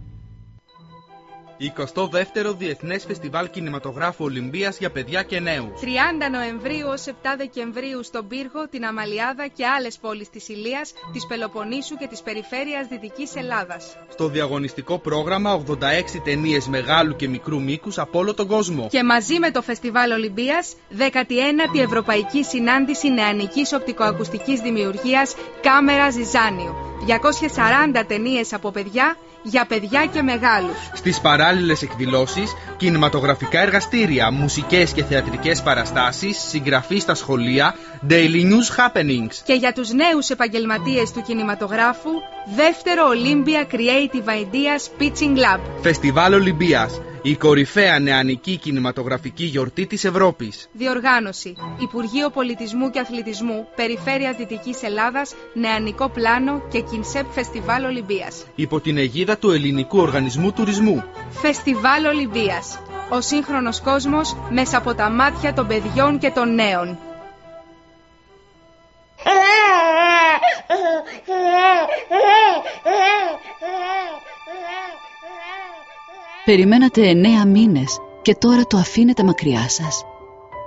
22ο Διεθνές Φεστιβάλ Κινηματογράφου Ολυμπίας για παιδιά και νέους. 30 Νοεμβρίου ως 7 Δεκεμβρίου στον Πύργο, την Αμαλιάδα και άλλες πόλεις της Ηλίας, της Πελοποννήσου και της περιφέρειας Δυτικής Ελλάδας. Στο διαγωνιστικό πρόγραμμα 86 ταινίες μεγάλου και μικρού μήκους από όλο τον κόσμο. Και μαζί με το Φεστιβάλ Ολυμπίας, 19η Ευρωπαϊκή Συνάντηση Νεανικής Οπτικοακουστικής Δημιουργίας Κάμερα Ζιζάνιο. 240 ταινίες από παιδιά για παιδιά και μεγάλους. Στις παράλληλες εκδηλώσεις, κινηματογραφικά εργαστήρια, μουσικές και θεατρικές παραστάσεις, συγγραφή στα σχολεία, daily news happenings. Και για τους νέους επαγγελματίες του κινηματογράφου, δεύτερο Olympia Creative Ideas Pitching Lab. Φεστιβάλ Ολυμπίας, η κορυφαία νεανική κινηματογραφική γιορτή της Ευρώπης. Διοργάνωση Υπουργείο Πολιτισμού και Αθλητισμού Περιφέρειας Δυτικής Ελλάδας Νεανικό Πλάνο και Κινσέπ Φεστιβάλ Ολυμπίας Υπό την αιγίδα του Ελληνικού Οργανισμού Τουρισμού. Φεστιβάλ Ολυμπίας Ο σύγχρονος κόσμος μέσα από τα μάτια των παιδιών και των νέων [LAUGHS] Περιμένατε εννέα μήνες και τώρα το αφήνετε μακριά σας.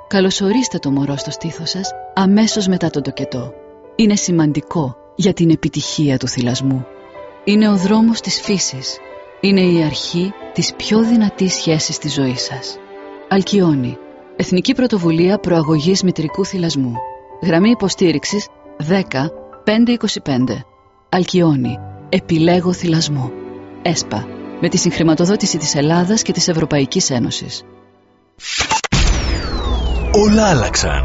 Καλωσορίστε το μωρό στο στήθος σας αμέσως μετά τον τοκετό. Είναι σημαντικό για την επιτυχία του θυλασμού. Είναι ο δρόμος της φύσης. Είναι η αρχή της πιο δυνατής σχέσης της ζωής σας. Αλκιόνι. Εθνική Πρωτοβουλία Προαγωγής Μητρικού Θυλασμού. Γραμμή υποστήριξης 10 525. Αλκιόνι. Επιλέγω θυλασμό. ΕΣΠΑ. Με τη συγχρηματοδότηση της Ελλάδας και της Ευρωπαϊκής Ένωσης. Όλα άλλαξαν.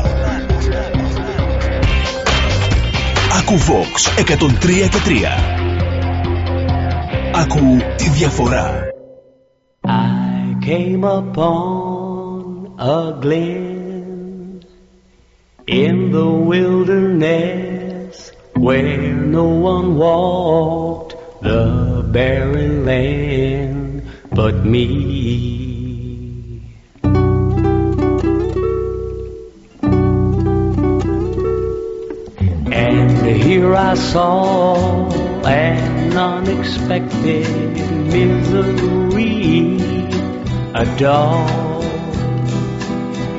Ακού Vox 103 και 3. Ακού τη διαφορά. I came upon a glen in the wilderness where no one walked the barren land but me. And here I saw an unexpected misery, a dog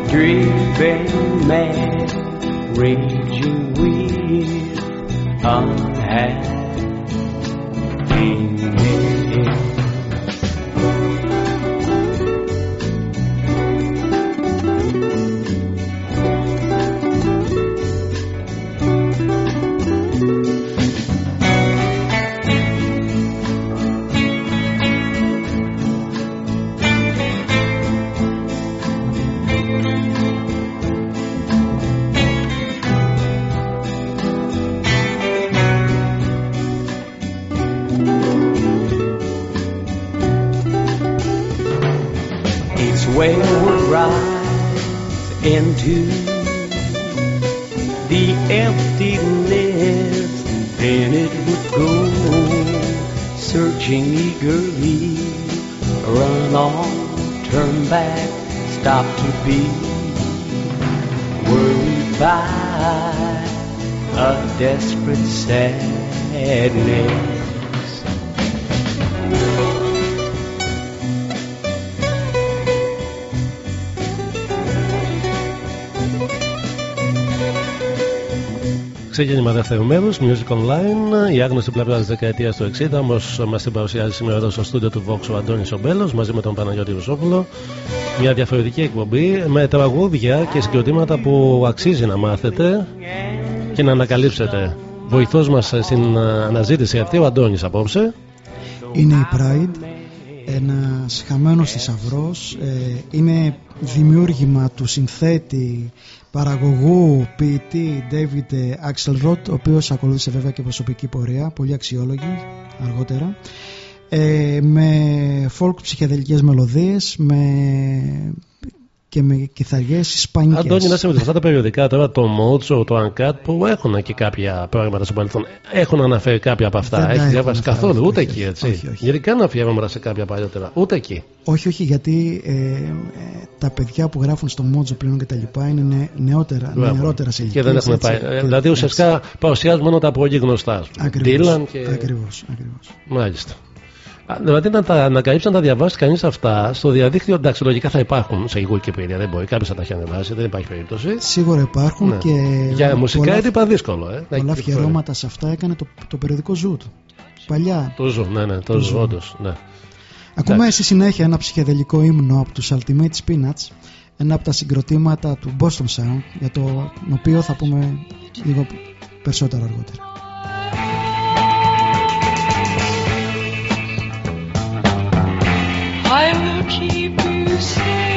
driven mad, raging with unhappiness. Thank you. Into the emptiness, then it would go searching eagerly, run on, turn back, stop to be. Worried by a desperate sadness. Ξεκίνημα δεύτερου μέρους, Music Online. Η άγνωστη πλευρά της δεκαετίας του 60, όμω μας την παρουσιάζει σήμερα εδώ στο στούντιο του Vox ο Αντώνης Ομπέλος μαζί με τον Παναγιώτη Ρουσόπουλο. Μια διαφορετική εκπομπή με τραγούδια και συγκροτήματα που αξίζει να μάθετε και να ανακαλύψετε. Βοηθός μας στην αναζήτηση αυτή ο Αντώνης απόψε. Είναι η Pride, ένας χαμένος θησαυρός. είναι δημιούργημα του συνθέτη, παραγωγού, ποιητή David Axelrod, ο οποίος ακολούθησε βέβαια και προσωπική πορεία, πολύ αξιόλογη αργότερα. Ε, με folk ψυχεδελικές μελωδίες με και με κιθαριές ισπανικές. Αντώνη, να σε ρωτήσω, αυτά τα περιοδικά τώρα, το Mojo, το Uncut, που έχουν και κάποια πράγματα στο παρελθόν, έχουν αναφέρει κάποια από αυτά. Δεν τα Έχεις έχουν διαβάσει αναφέρει, καθόλου, όχι, ούτε όχι, εκεί, έτσι. όχι, όχι. Γιατί καν αφιέρωματα σε κάποια παλιότερα, ούτε εκεί. Όχι, όχι, γιατί ε, ε, τα παιδιά που γράφουν στο Mojo πλέον και τα λοιπά είναι νε, νεότερα, Μπράβο. νεαρότερα σε Και δεν ηλικίες, έχουμε έτσι. πάει. Ε, Δηλαδή ουσιαστικά παρουσιάζουν μόνο τα πολύ γνωστά. ας πούμε. Ακριβώς, Dylan και. ακριβώς, ακριβώς. Μάλιστα. Α, Δηλαδή να τα ανακαλύψει να τα διαβάσει κανείς αυτά στο διαδίκτυο. Εντάξει, λογικά θα υπάρχουν σε Wikipedia. Δεν μπορεί κάποιος να τα έχει ανεβάσει, δεν υπάρχει περίπτωση. Σίγουρα υπάρχουν Ναι. και. Για μουσικά πολλά- είναι είπα δύσκολο. Ε. Να Πολλά κυκλοφορεί. αφιερώματα σε αυτά έκανε το, το περιοδικό Ζουτ. Παλιά. Το ζω, ναι, ναι, το, Το ζω, ζω. όντως, ναι. Ακούμε στη συνέχεια ένα ψυχεδελικό ύμνο από τους Ultimate Spinach, ένα από τα συγκροτήματα του Boston Sound, για το οποίο θα πούμε λίγο περισσότερο αργότερα. I will keep you safe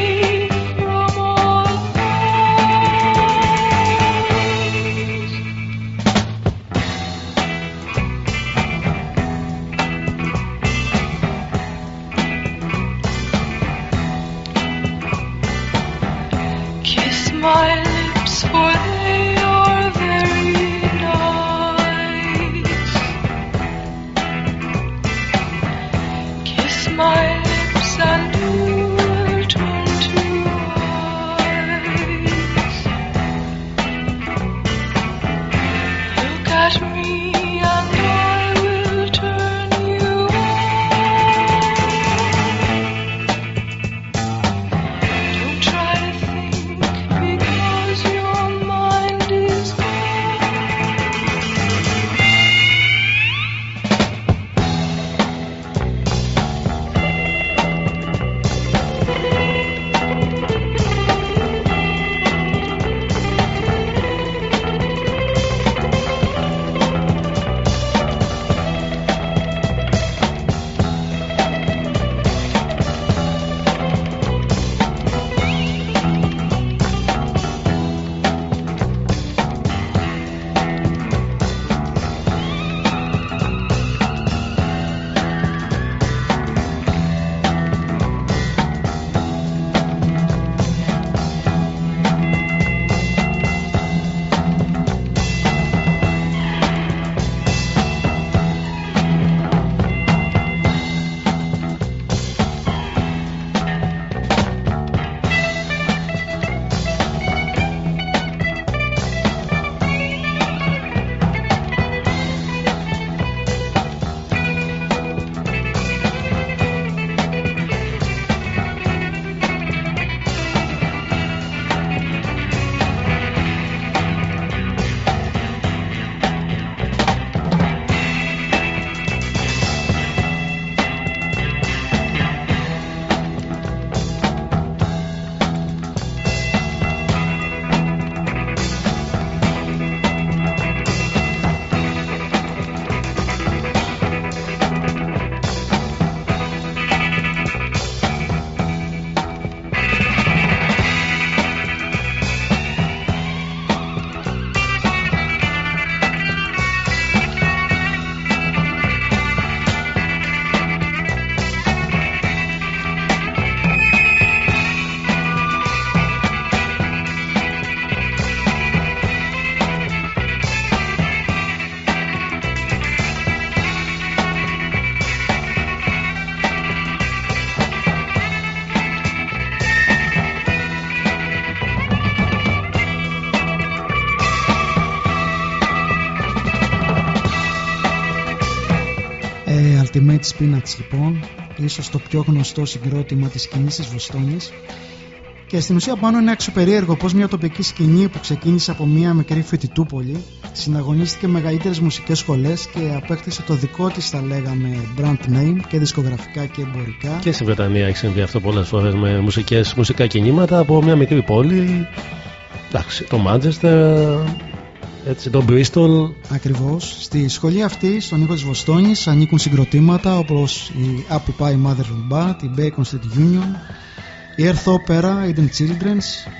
Ε, Ultimate Spinach λοιπόν, ίσως το πιο γνωστό συγκρότημα της σκηνής της Βοστόνης και στην ουσία πάνω είναι αξιοπερίεργο πως μια τοπική σκηνή που ξεκίνησε από μια μικρή φοιτητούπολη συναγωνίστηκε με μεγαλύτερες μουσικές σχολές και απέκτησε το δικό της θα λέγαμε brand name και δισκογραφικά και εμπορικά Και στη Βρετανία έχει συμβεί αυτό πολλές φορές με μουσικές, μουσικά κινήματα από μια μικρή πόλη. Εντάξει, το Μάντσεστερ, έτσι, το Bristol. Ακριβώς. Στη σχολή αυτή, στον οίκο της Βοστόνης, ανήκουν συγκροτήματα όπως η Apple Pie Mother Band, η Bacon Street Union, η Earth Opera, Eden Children's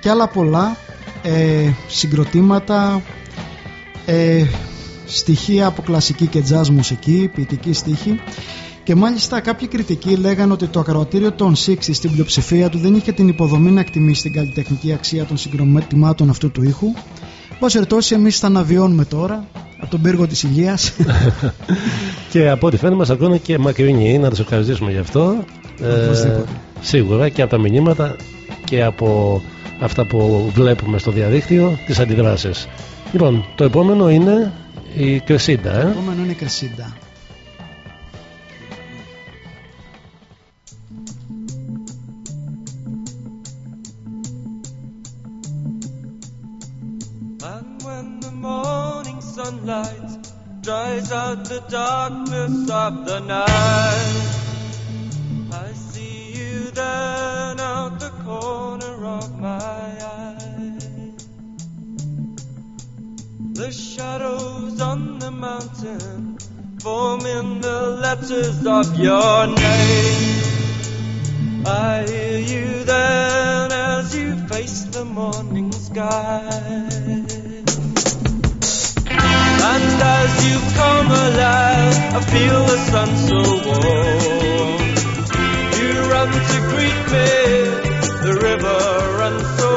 και άλλα πολλά ε, συγκροτήματα, ε, στοιχεία από κλασική και jazz μουσική, ποιητική στίχη και μάλιστα κάποιοι κριτικοί λέγανε ότι το ακροατήριο των 60 στην πλειοψηφία του δεν είχε την υποδομή να εκτιμήσει την καλλιτεχνική αξία των συγκροτημάτων αυτού του ήχου. Πώς ερτώσει εμείς τα αναβιώνουμε τώρα από τον πύργο της ηλίας [LAUGHS] και από ό,τι φαίνεται μας ακούνε και μακρινοί, να τους ευχαριστήσουμε γι' αυτό. Οπωσδήποτε. σίγουρα και από τα μηνύματα και από αυτά που βλέπουμε στο διαδίκτυο, τις αντιδράσεις. Λοιπόν, το επόμενο είναι η Κρεσίντα. Το Ε; επόμενο είναι η Κρεσίντα. Sunlight dries out the darkness of the night, I see you then out the corner of my eye. The shadows on the mountain form in the letters of your name. I hear you then as you face the morning sky. And as you come alive, I feel the sun so warm. You run to greet me, the river runs so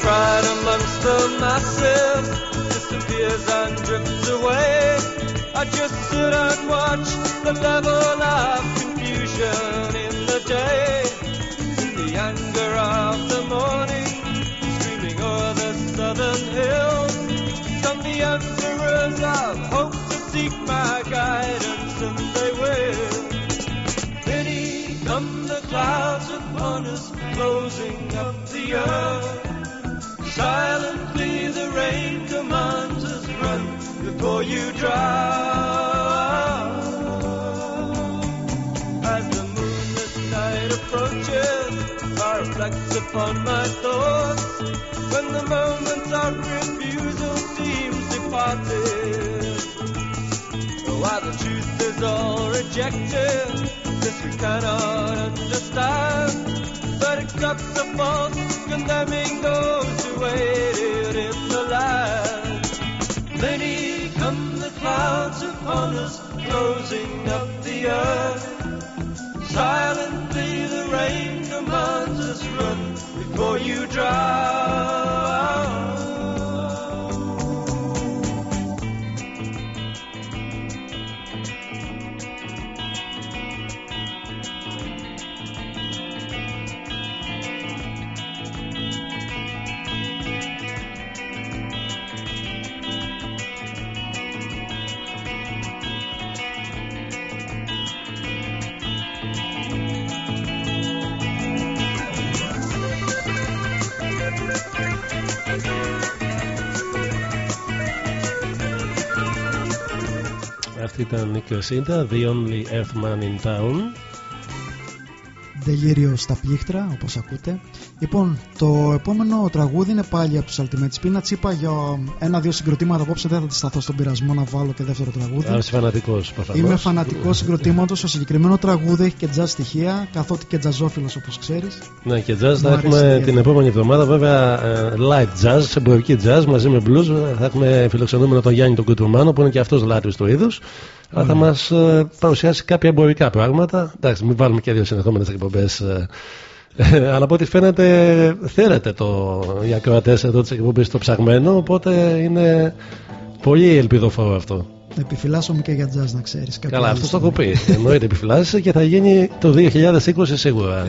pride amongst the masses and drifts away. I just sit and watch the level of confusion in the day. In the anger of the morning, streaming o'er the southern hills. Some the answerers of hope to seek my guidance, and they will. Many come the clouds upon us, closing up the earth. Silently the rain before you drown. As the moonless night approaches, I reflect upon my thoughts. When the moment of refusal seems departed, oh, while the truth is all rejected, this we cannot understand. But accept the false, condemning those who waited upon us, closing up the earth. Silently the rain commands us run before you drown. Αυτή ήταν η Κρεσίντα, The Only Earthman in Town. Δελήριο στα πλήκτρα, όπως ακούτε. Λοιπόν, το επόμενο τραγούδι είναι πάλι από τους Ultimate Spinach. Είπα για ένα-δύο συγκροτήματα απόψε, δεν θα τη σταθώ στον πειρασμό να βάλω και δεύτερο τραγούδι. Άρα είσαι φανατικός προφανώς. Είμαι φανατικός συγκροτήματος. Το συγκεκριμένο τραγούδι έχει και jazz στοιχεία, καθότι και τζαζόφιλο όπως ξέρεις. Ναι, και jazz Μου θα αρέσει έχουμε ιδιαίτερα. την επόμενη εβδομάδα, βέβαια, ε, light jazz, εμπορική jazz μαζί με blues. Θα έχουμε φιλοξενούμενο τον Γιάννη τον Κουτρουμάνο που είναι και αυτός λάτρης του είδου. Αλλά θα μας παρουσιάσει κάποια εμπορικά πράγματα. Εντάξει, μην βάλουμε και δύο συνεχόμενες εκπομπές. [LAUGHS] αλλά από ό,τι φαίνεται θέλετε το, οι ακροατές εδώ της εκπομπής το ψαγμένο. Οπότε είναι πολύ ελπιδοφόρο αυτό. Επιφυλάσσομαι και για jazz, να ξέρεις. Καλά, αυτό το έχω πει. Εννοείται επιφυλάσσεσαι και θα γίνει το 2020 σίγουρα.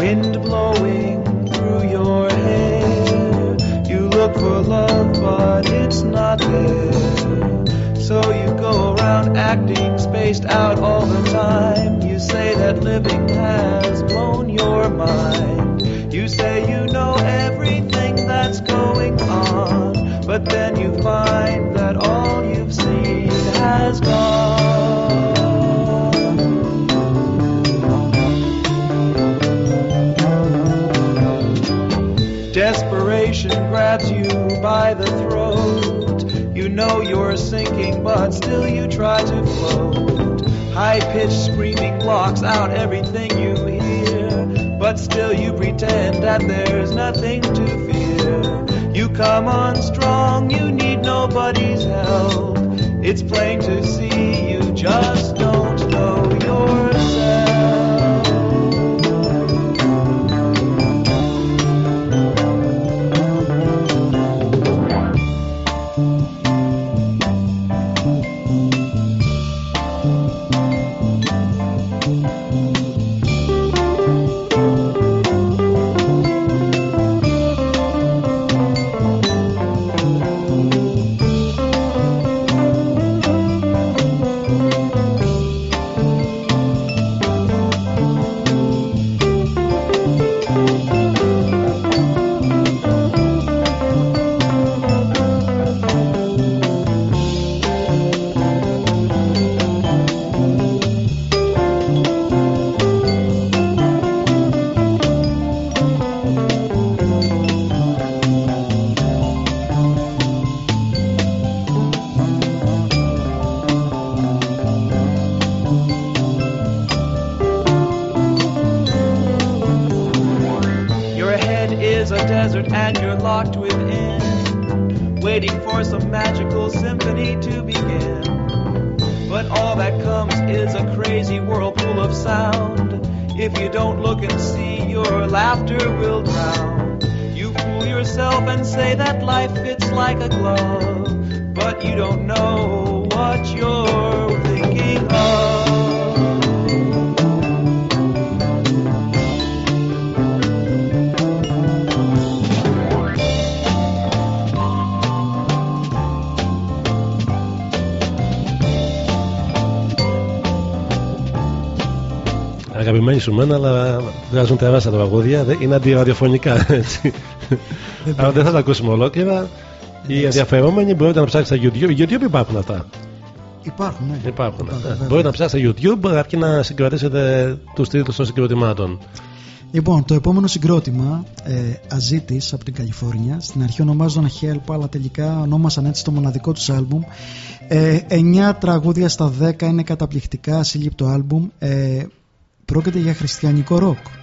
Wind blowing through your hair. You look for love, but it's not there. So you go around acting spaced out all the time. You say that living has blown your mind. You say you know everything that's going on. But then you find that all you've seen has gone. Desperation grabs you by the throat. You know you're sinking, but still you try to float. High pitched screaming blocks out everything you hear, but still you pretend that there's nothing to fear. You come on strong, you need nobody's help. It's plain to see Αγαπημένοι σου μένα, αλλά βγάζουν τεράστια τα τραγούδια. δεν- Είναι αντιραδιοφωνικά, [LAUGHS] έτσι. Αλλά δεν θα τα ακούσουμε ολόκληρα. Οι ενδιαφερόμενοι μπορείτε να ψάξετε στα YouTube. YouTube υπάρχουν αυτά. Υπάρχουν, ναι. Υπάρχουν. Υπάρχουν, Ε, βέβαια. Μπορείτε να ψάξετε στα YouTube αρκεί να συγκρατήσετε τους τίτλους των συγκροτημάτων. Λοιπόν, το επόμενο συγκρότημα, ε, Αζήτης από την Καλιφόρνια, στην αρχή ονομάζονταν Help, αλλά τελικά ονόμασαν έτσι το μοναδικό τους άλμπουμ. Ε, 9 τραγούδια στα 10 είναι καταπληκτικά, σύλληπτο άλμπουμ. Ε, πρόκειται για χριστιανικό ροκ.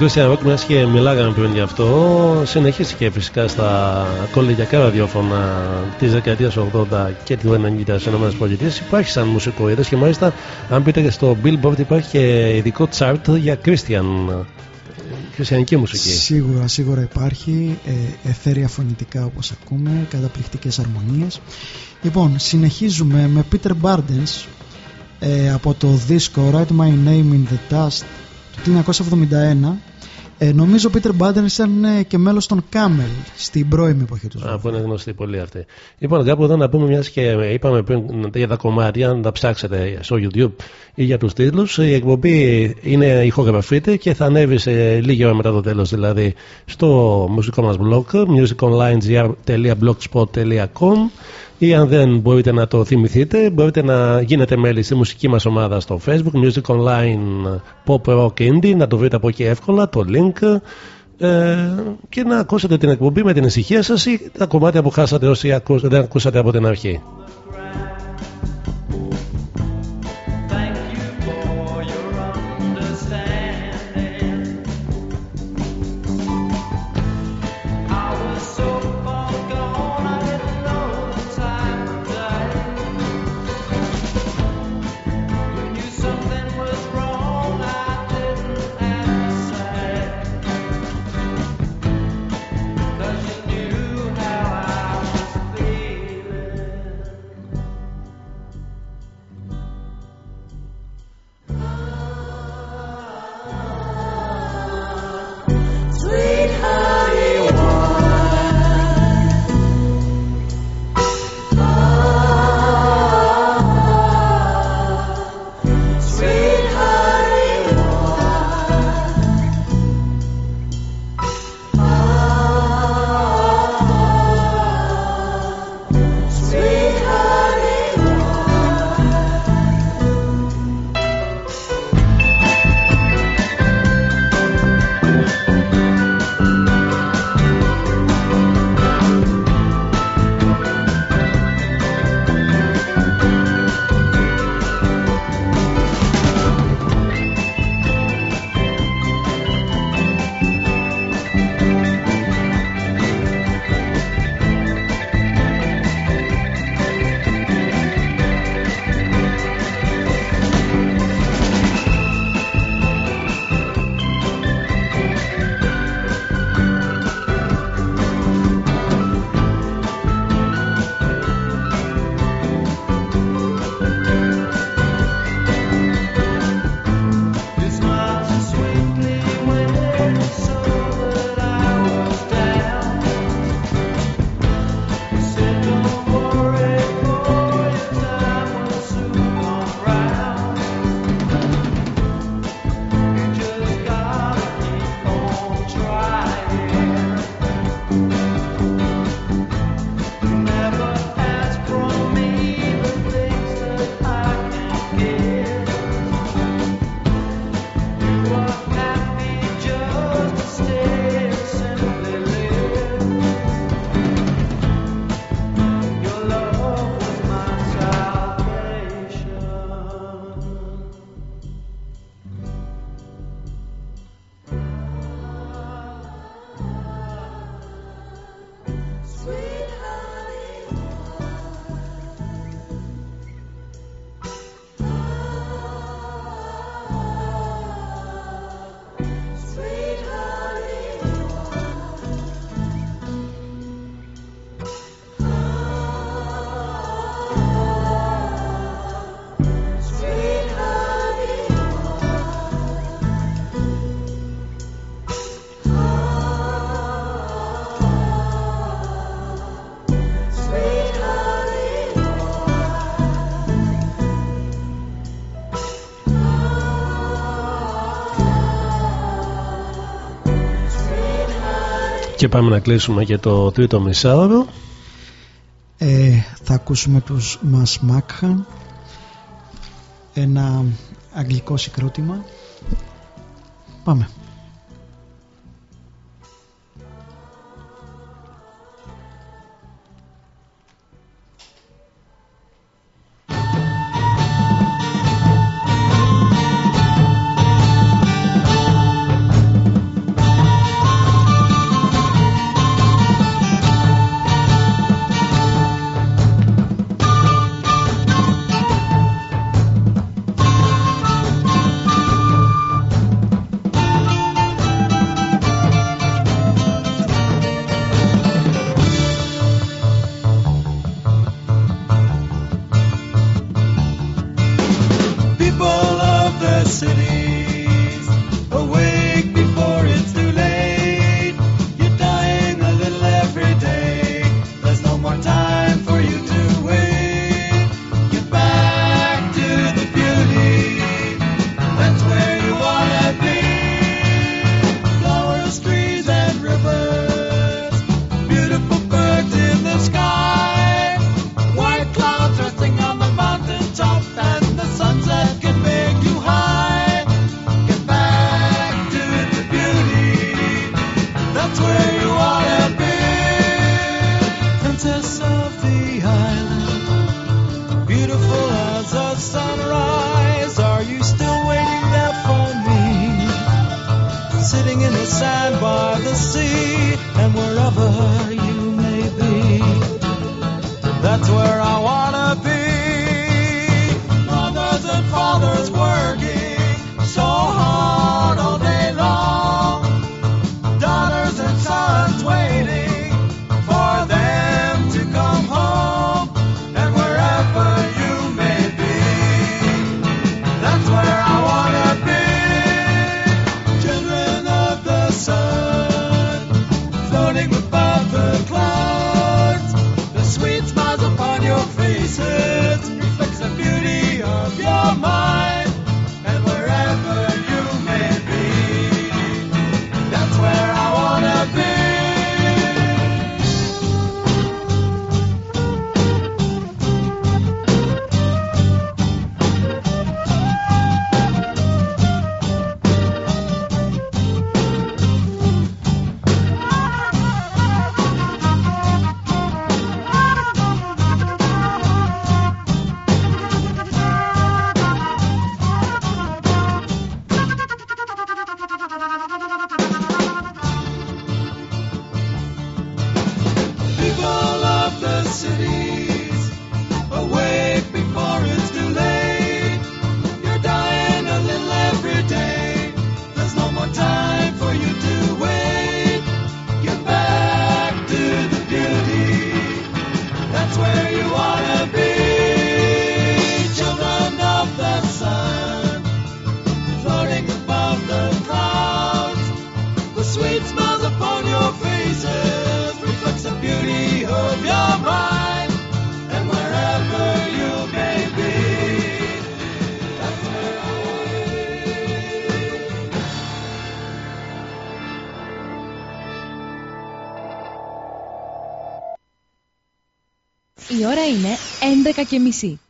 Christian Rock, μιας και μιλάγαμε πριν γι' αυτό, συνεχίστηκε φυσικά στα κολεγιακά ραδιόφωνα της δεκαετίας 80 και του 90 στις ΗΠΑ. Υπάρχει σαν μουσικό είδο και μάλιστα, αν πείτε και στο Billboard, υπάρχει και ειδικό chart για Christian, χριστιανική μουσική. Σίγουρα, σίγουρα υπάρχει. Ε, εθέρια φωνητικά όπως ακούμε, καταπληκτικές αρμονίες. Λοιπόν, συνεχίζουμε με Peter Bardens ε, από το δίσκο Write My Name in the Dust του 1971. Ε, νομίζω ο Peter Bardens ήταν ε, και μέλος των Camel στην πρώιμη εποχή τους. Α, που είναι γνωστή πολύ αυτή. Λοιπόν, κάπου εδώ να πούμε μιας και είπαμε πριν για τα κομμάτια, να τα ψάξετε στο YouTube ή για τους τίτλους. Η εκπομπή είναι ηχογραφείται και θα ανέβει σε λίγη ώρα μετά το τέλος, δηλαδή στο μουσικό μας blog musiconline.blogspot.com ή αν δεν μπορείτε να το θυμηθείτε μπορείτε να γίνετε μέλη στη μουσική μας ομάδα στο facebook Music Online Pop Rock Indie να το βρείτε από εκεί εύκολα το link ε, και να ακούσετε την εκπομπή με την ησυχία σας ή τα κομμάτια που χάσατε όσοι ακού- δεν ακούσατε από την αρχή Και πάμε να κλείσουμε και το τρίτο μισάωρο. Ε, θα ακούσουμε τους Μας Μάκχαν ένα αγγλικό συγκρότημα πάμε Η ώρα είναι 11 και μισή.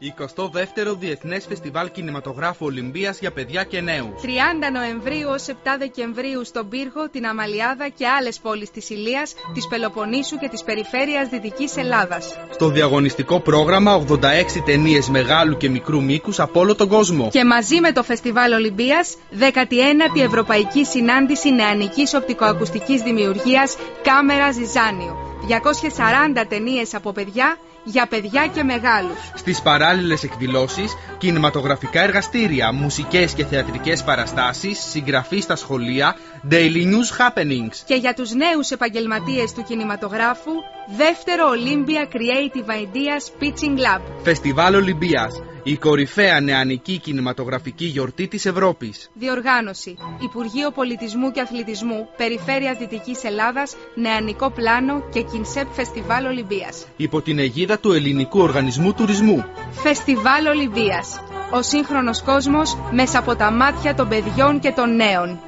22ο Διεθνές Φεστιβάλ Κινηματογράφου Ολυμπίας για παιδιά και νέους. 30 Νοεμβρίου ως 7 Δεκεμβρίου στον Πύργο, την Αμαλιάδα και άλλες πόλεις της Ηλίας, της Πελοποννήσου και της περιφέρειας Δυτικής Ελλάδας. Στο διαγωνιστικό πρόγραμμα 86 ταινίες μεγάλου και μικρού μήκους από όλο τον κόσμο. Και μαζί με το Φεστιβάλ Ολυμπίας, 19η Ευρωπαϊκή Συνάντηση Νεανικής Οπτικοακουστικής Δημιουργίας Κάμερα Ζιζάνιο. 240 ταινίες από παιδιά για παιδιά και μεγάλους. Στις παράλληλες εκδηλώσεις, κινηματογραφικά εργαστήρια, μουσικές και θεατρικές παραστάσεις, συγγραφή στα σχολεία, daily news happenings. Και για τους νέους επαγγελματίες του κινηματογράφου, δεύτερο Olympia Creative Ideas Pitching Lab. Φεστιβάλ Ολυμπίας, η κορυφαία νεανική κινηματογραφική γιορτή της Ευρώπης. Διοργάνωση Υπουργείο Πολιτισμού και Αθλητισμού, Περιφέρειας Δυτικής Ελλάδας, Νεανικό Πλάνο και Κινσέπ Φεστιβάλ Ολυμπίας. Υπό την αιγίδα του Ελληνικού Οργανισμού Τουρισμού. Φεστιβάλ Ολυμπίας. Ο σύγχρονος κόσμος μέσα από τα μάτια των παιδιών και των νέων.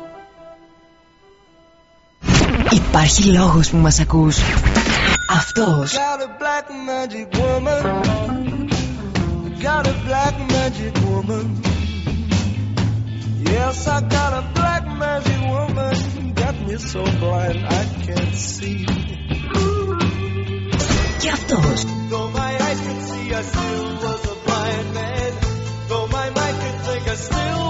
Υπάρχει λόγος που μας ακούς. Αυτός. Got a black magic woman. Got a black magic woman. Yes, I got a black magic woman. Got me so blind I can't see. Και αυτός. Though my eyes could see, I still was a blind man. Though my mind could think, I still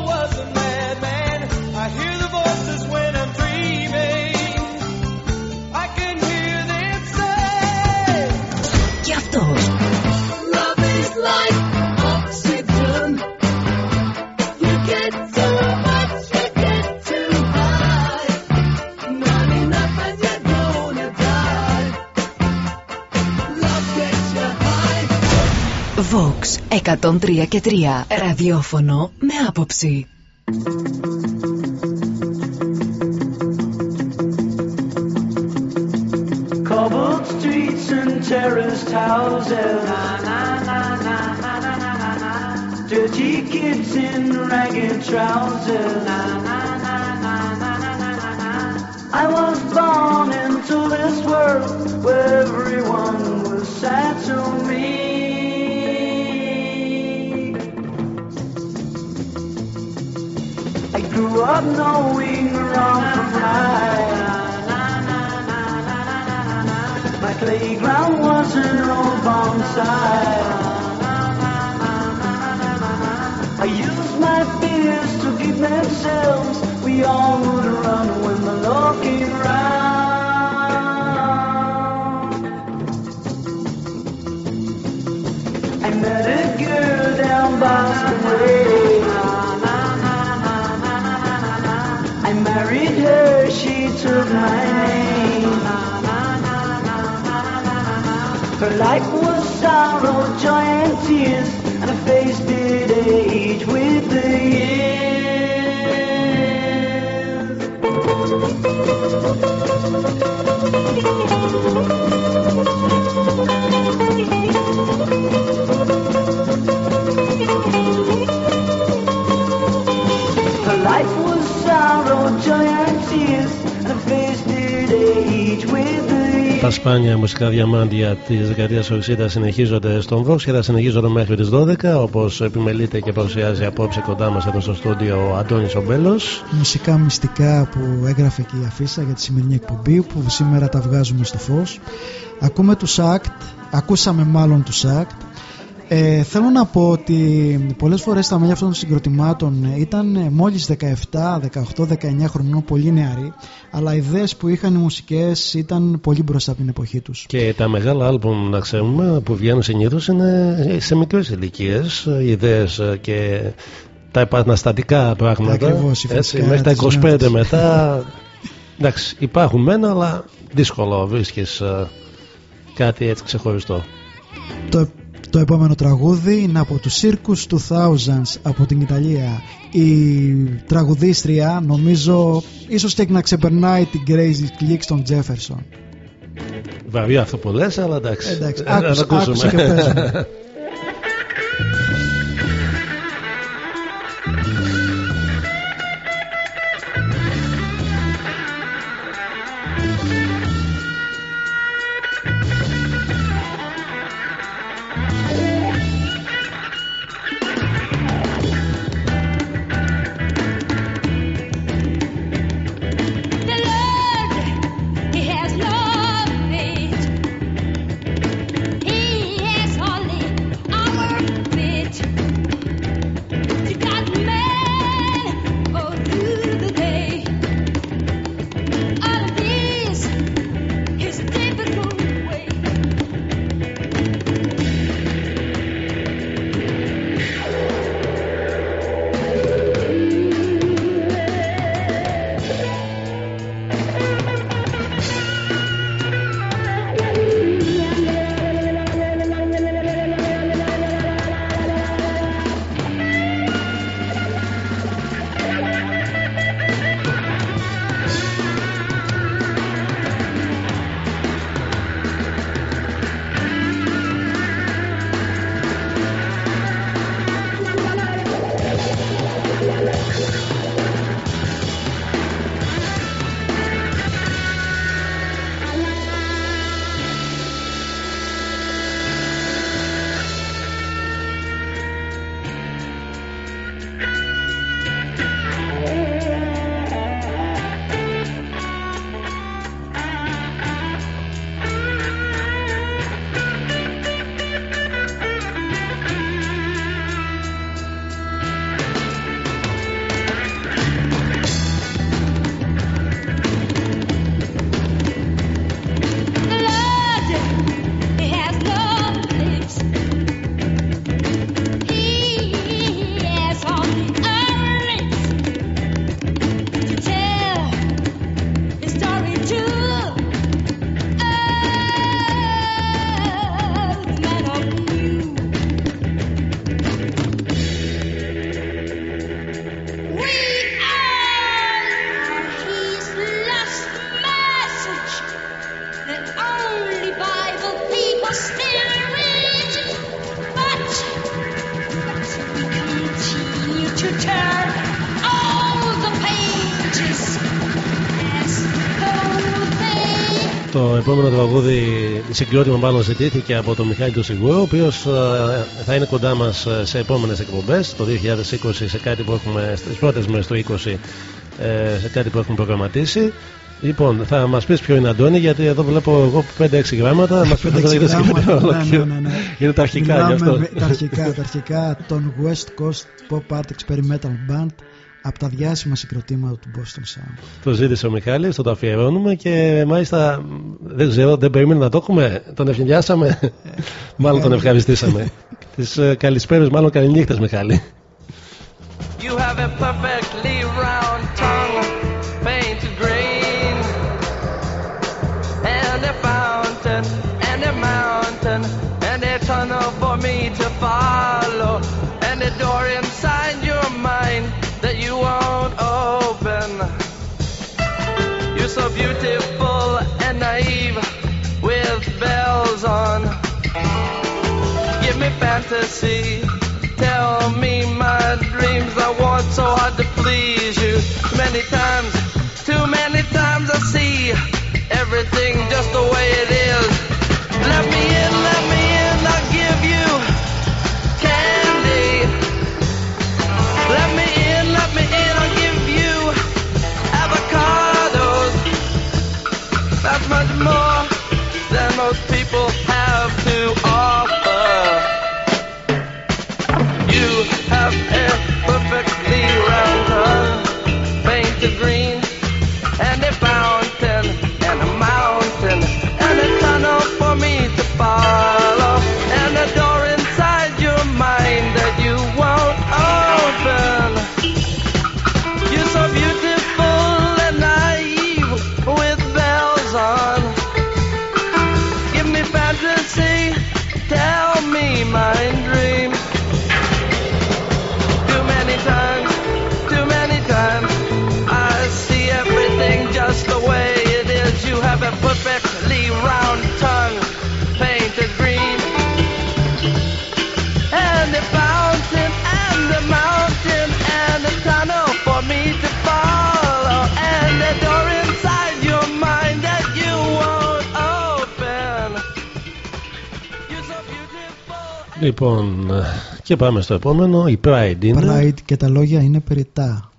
Vox 103 και 3 ραδιόφωνο με άποψη. Cobbled streets and terraced houses. Dirty kids in ragged trousers. I was born into this world where everyone was sad to me. grew up knowing wrong from right. My playground was an old bonsai. I used my fears to keep themselves. We all would run when the law came round. I met a girl down Boston Way. freed her, she took mine. Her life was sorrow, joy, and tears, and her face did age with the years. Τα σπάνια μουσικά διαμάντια της δεκαετίας του 60 συνεχίζονται στον Vox και θα συνεχίζονται μέχρι τις 12 όπως επιμελείται και παρουσιάζει απόψε κοντά μας εδώ στο στούντιο ο Αντώνης Ομπέλος. Μουσικά μυστικά που έγραφε και η Αφίσα για τη σημερινή εκπομπή που σήμερα τα βγάζουμε στο φως. Ακούμε τους ΣΑΚΤ, ακούσαμε μάλλον τους ΣΑΚΤ. Ε, θέλω να πω ότι πολλές φορές τα μέλη αυτών των συγκροτημάτων ήταν ε, μόλις 17, 18, 19 χρονών, πολύ νεαροί, αλλά οι ιδέες που είχαν οι μουσικές ήταν πολύ μπροστά από την εποχή τους. Και τα μεγάλα άλμπουμ να ξέρουμε που βγαίνουν συνήθως είναι σε μικρές ηλικίες. Ιδέες και τα επαναστατικά πράγματα. Ακριβώς, η έτσι, φυσικά μέχρι τα της 25 νιώτης. μετά. Εντάξει, υπάρχουν μένα, αλλά δύσκολο βρίσκεις κάτι έτσι ξεχωριστό. Το, το επόμενο τραγούδι είναι από τους Circus 2000s από την Ιταλία. Η τραγουδίστρια νομίζω ίσως και να ξεπερνάει την Crazy Clicks των Jefferson. Βαρύ αυτό που λες, αλλά εντάξει. Εντάξει, Ε, να άκουσα- το ακούσουμε. άκουσα και [LAUGHS] continue to turn all the pages; As though they Το επόμενο τραγούδι συγκρότημα μάλλον ζητήθηκε από τον Μιχάλη του Σιγούρο, ο οποίος θα είναι κοντά μας σε επόμενες εκπομπές το 2020 σε κάτι που έχουμε στις πρώτες μέρες του 20 ε, σε κάτι που έχουμε προγραμματίσει. Λοιπόν, θα μας πεις ποιο είναι Αντώνη, γιατί εδώ βλέπω εγώ 5-6 γράμματα. Μας πει το είδε και. Είναι τα αρχικά γι' αυτό. Τα αρχικά, τα αρχικά των West Coast Pop Art Experimental Band από τα διάσημα συγκροτήματα του Boston Sound. Το ζήτησε ο Μιχάλης, το, το αφιερώνουμε και μάλιστα δεν ξέρω, δεν περίμενα να το έχουμε. Τον ευγενιάσαμε, ε, μάλλον τον ε, ε. ευχαριστήσαμε. [LAUGHS] Τις καλησπέρες, μάλλον καληνύχτες, Μιχάλη. You have a perfect fantasy. Λοιπόν, και πάμε στο επόμενο. Η Pride είναι. Pride και τα λόγια είναι περιτά.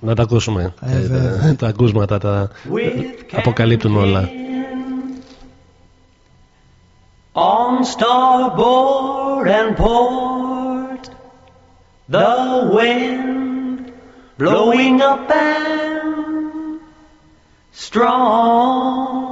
Να τα ακούσουμε. Ε, τα, ε, τα ακούσματα τα αποκαλύπτουν όλα. On starboard and port, the wind blowing up and strong.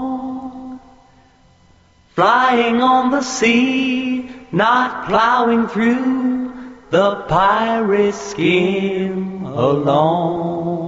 flying on the sea not plowing through the pirate skin alone.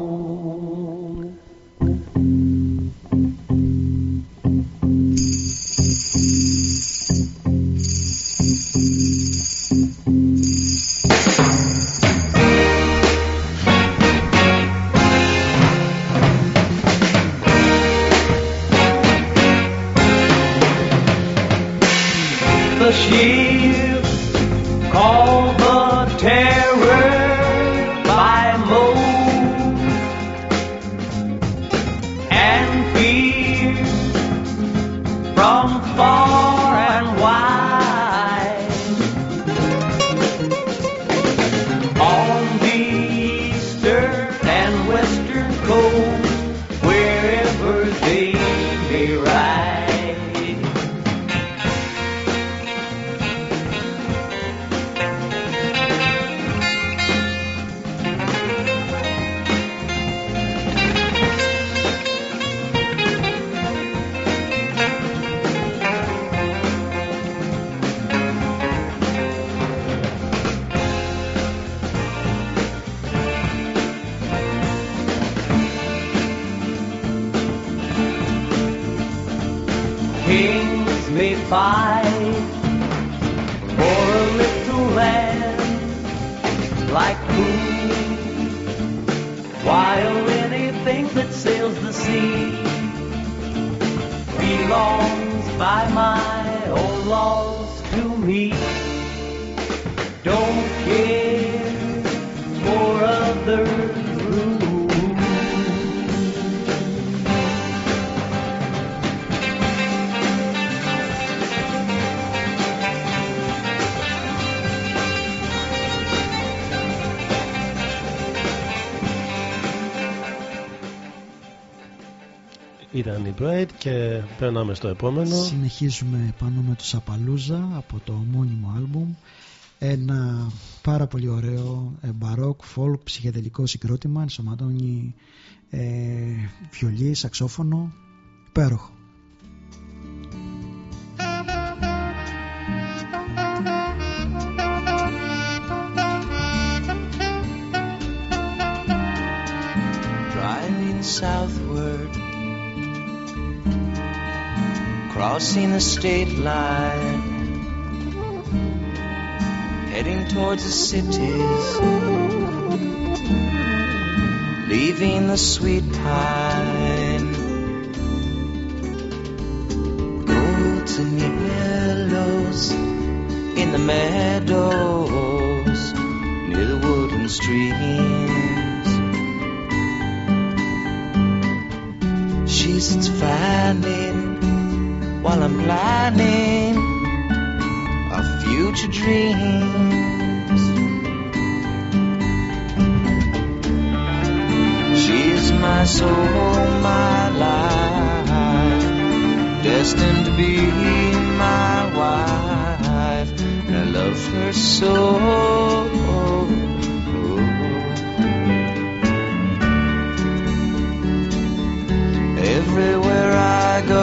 Και περνάμε στο επόμενο. Συνεχίζουμε πάνω με τους Απαλούζα από το ομώνυμο άλμπουμ. Ένα πάρα πολύ ωραίο ε, μπαρόκ, folk, ψυχεδελικό συγκρότημα. Ενσωματώνει ε, βιολί, σαξόφωνο. Υπέροχο. southward crossing the state line, heading towards the cities, leaving the sweet pine. And yellows in the meadows near the wooden streams. She sits fanning while I'm planning our future dreams. She's my soul, my life, destined to be my wife, and I love her so. Everywhere I go.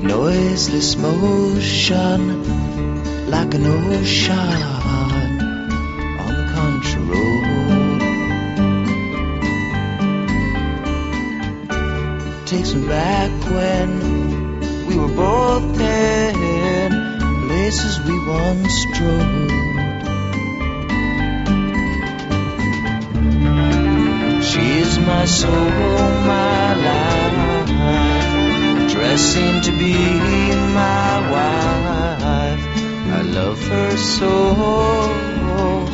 Noiseless motion like an ocean Takes me back when we were both there, places we once. She is my soul, my life, dressing to be my wife. I love her so.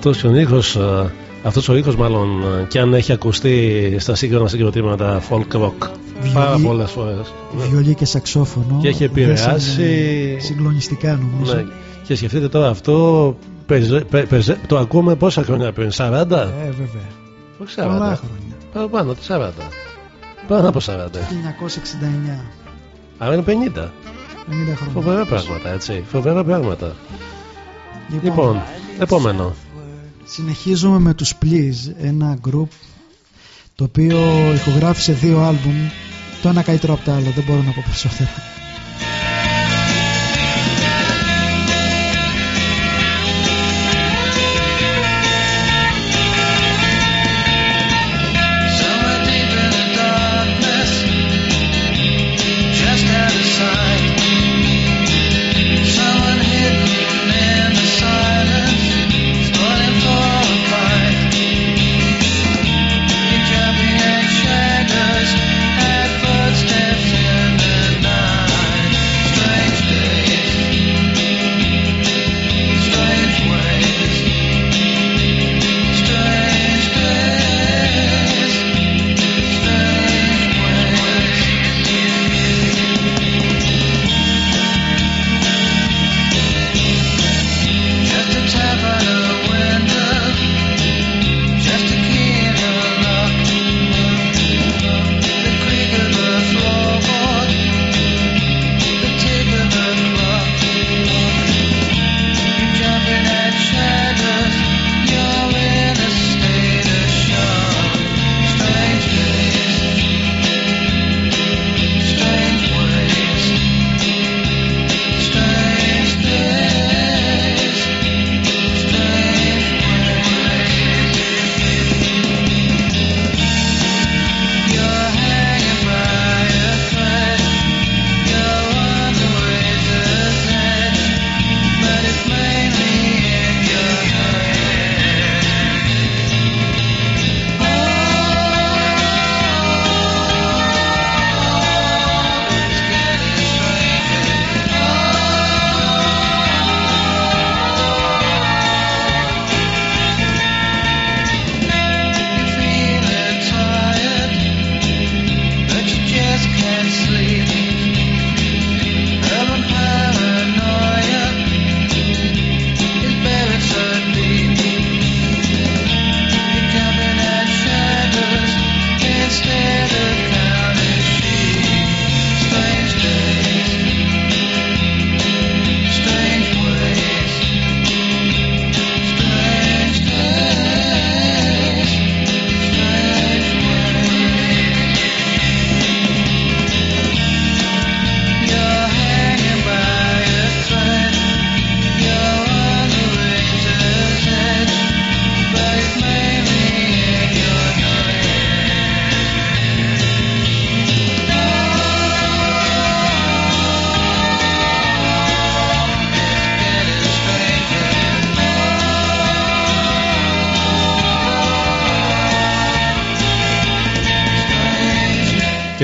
Αυτός ο ήχος, ε, αυτός ο ήχος μάλλον ε, και αν έχει ακουστεί στα σύγχρονα συγκροτήματα folk rock πάρα Βιολί- πολλές φορές. Ναι. Βιολί και σαξόφωνο. Και έχει επηρεάσει- δέσανε Συγκλονιστικά νομίζω. Ναι. Και σκεφτείτε τώρα αυτό πεζε- πε- πεζε- το ακούμε πόσα χρόνια πριν, 40? Ε, βέβαια. Όχι 40. Πολλά χρόνια. Παραπάνω από 40. Πάνω από 40. 1969. Άρα είναι 50. 50 χρόνια. Φοβερά πράγματα, έτσι. Φοβερά πράγματα. Λοιπόν, επόμενο. Συνεχίζουμε με τους Please, ένα group το οποίο ηχογράφησε δύο άλμπουμ, το ένα καλύτερο από το άλλο, δεν μπορώ να πω περισσότερα.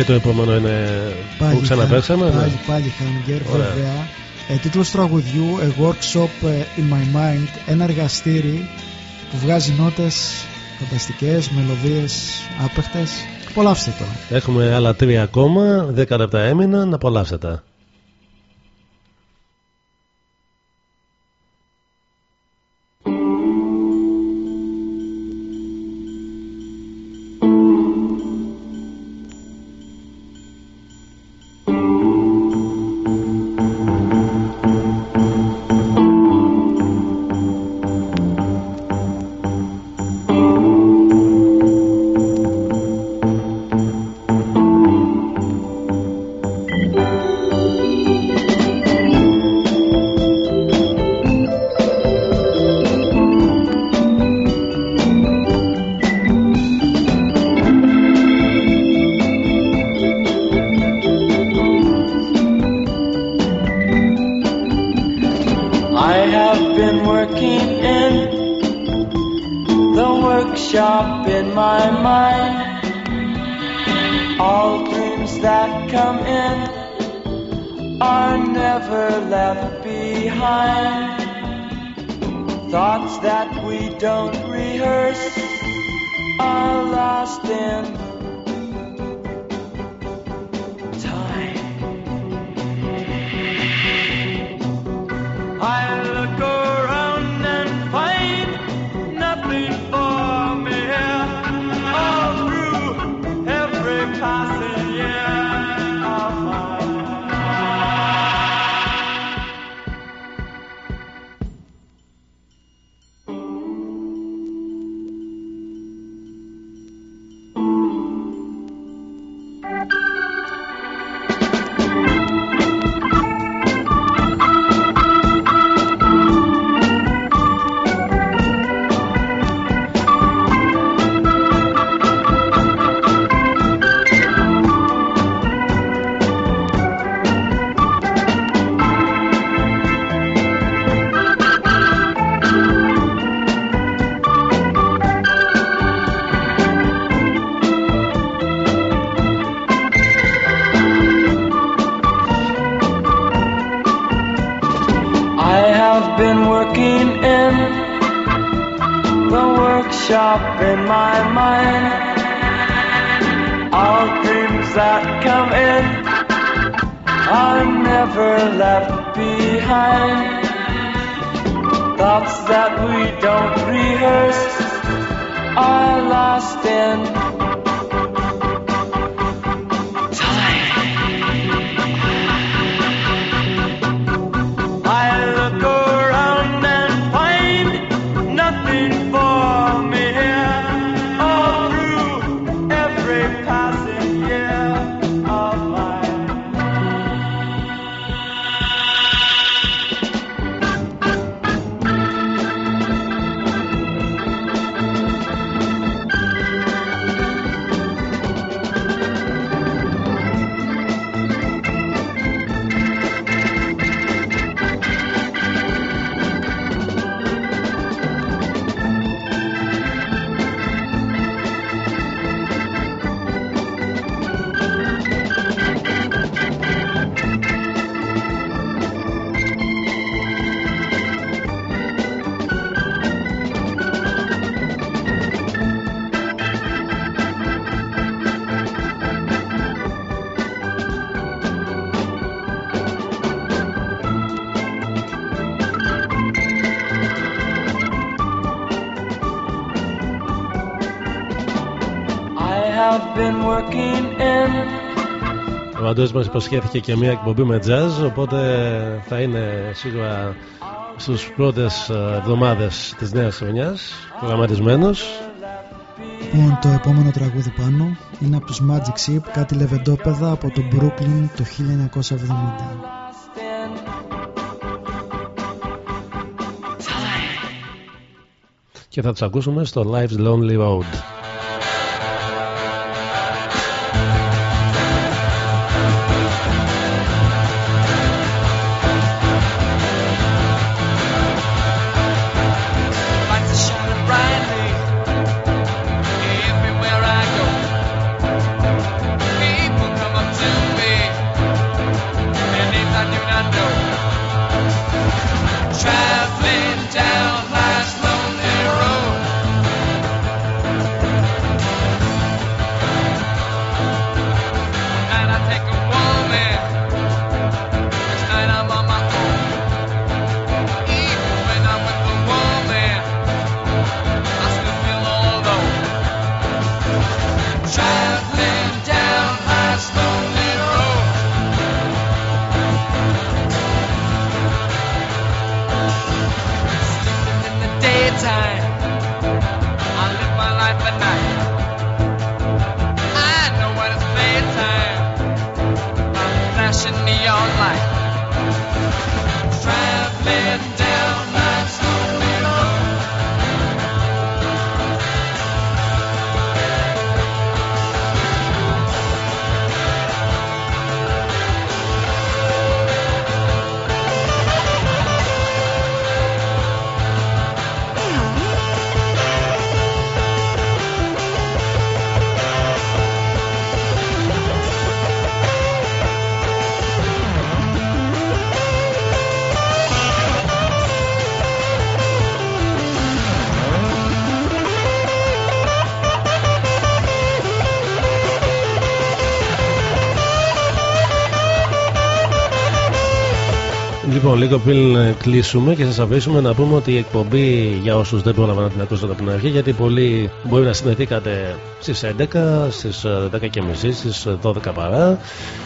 Το επόμενο είναι Πάλι, που ξαναπέσαμε. Πάλι, ναι. πάλι Hunger, Ωραία. βέβαια. Ε, τίτλος τραγουδιού A Workshop ε, in My Mind, ένα εργαστήρι που βγάζει νότες φανταστικές, μελωδίες άπεχτες. Απολαύστε το. Έχουμε άλλα τρία ακόμα, 10 λεπτά έμειναν, απολαύστε τα. I have been working in the workshop in my mind. All dreams that come in are never left behind. Thoughts that we don't rehearse are lost in Ο Αντώνης μας υποσχέθηκε και μια εκπομπή με jazz, οπότε θα είναι σίγουρα στους πρώτες ε, εβδομάδες της νέας χρονιάς προγραμματισμένος. Λοιπόν, το επόμενο τραγούδι πάνω είναι από τους Magic Ship, κάτι λεβεντόπεδα από το Brooklyn το 1970. και θα τους ακούσουμε στο Life's Lonely Road. Λίγο πριν ε, κλείσουμε και σας αφήσουμε να πούμε ότι η εκπομπή για όσους δεν πρόλαβαν να την ακούσουν από την αρχή, γιατί πολλοί μπορεί να συνδεθήκατε στις 11, στις 10.30, στις 12 παρά,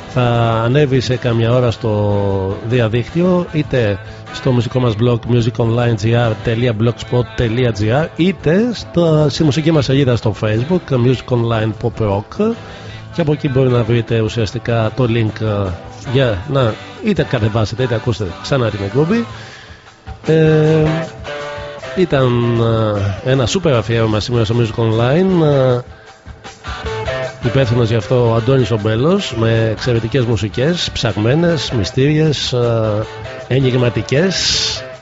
θα ανέβει σε καμιά ώρα στο διαδίκτυο είτε στο μουσικό μας blog musiconlinegr.blogspot.gr είτε στο, στη μουσική μας σελίδα στο facebook Music Online Pop Rock. Και από εκεί μπορεί να βρείτε ουσιαστικά το link ε, για να είτε κατεβάσετε είτε ακούσετε ξανά την εκπομπή ε, ήταν ε, ένα σούπερ αφιέρωμα σήμερα στο Music Online ε, υπεύθυνος γι' αυτό ο Αντώνης Ομπέλος με εξαιρετικές μουσικές, ψαγμένες, μυστήριες, ε, ενηγματικές,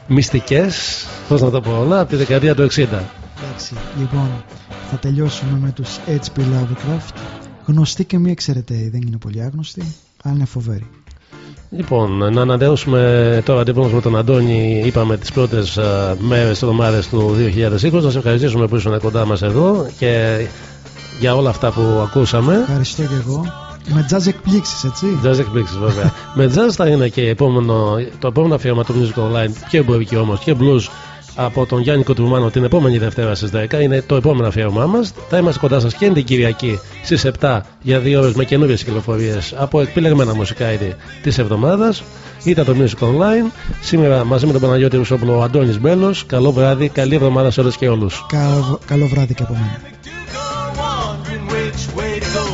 μυστικές, πώς να το πω όλα, από τη δεκαετία του 60. Εντάξει, λοιπόν, θα τελειώσουμε με τους H.P. Lovecraft. Γνωστοί και μη εξαιρεταίοι, δεν είναι πολύ άγνωστοι, αλλά είναι φοβεροί. Λοιπόν, να ανανεώσουμε το ραντεβού μας με τον Αντώνη, είπαμε τις πρώτες ε, μέρες, εβδομάδες του 2020. Να σε ευχαριστήσουμε που ήσουν κοντά μας εδώ και για όλα αυτά που ακούσαμε. Ευχαριστώ και εγώ. Με jazz εκπλήξεις, έτσι. Jazz εκπλήξεις βέβαια. [LAUGHS] με jazz θα είναι και επόμενο, το επόμενο αφιέρωμα του Music Online και εμπορική όμως και blues από τον Γιάννη Κοτρουμάνο την επόμενη Δευτέρα στις 10 είναι το επόμενο αφιέρωμά μας. Θα είμαστε κοντά σας και την Κυριακή στις 7 για δύο ώρες με καινούριες κυκλοφορίες από επιλεγμένα μουσικά είδη της εβδομάδας. Ήταν το Music Online. Σήμερα μαζί με τον Παναγιώτη Ρουσόπουλο ο Αντώνης Μπέλος. Καλό βράδυ, καλή εβδομάδα σε όλες και όλους. Καλό, καλό βράδυ και από μένα. wondering which way to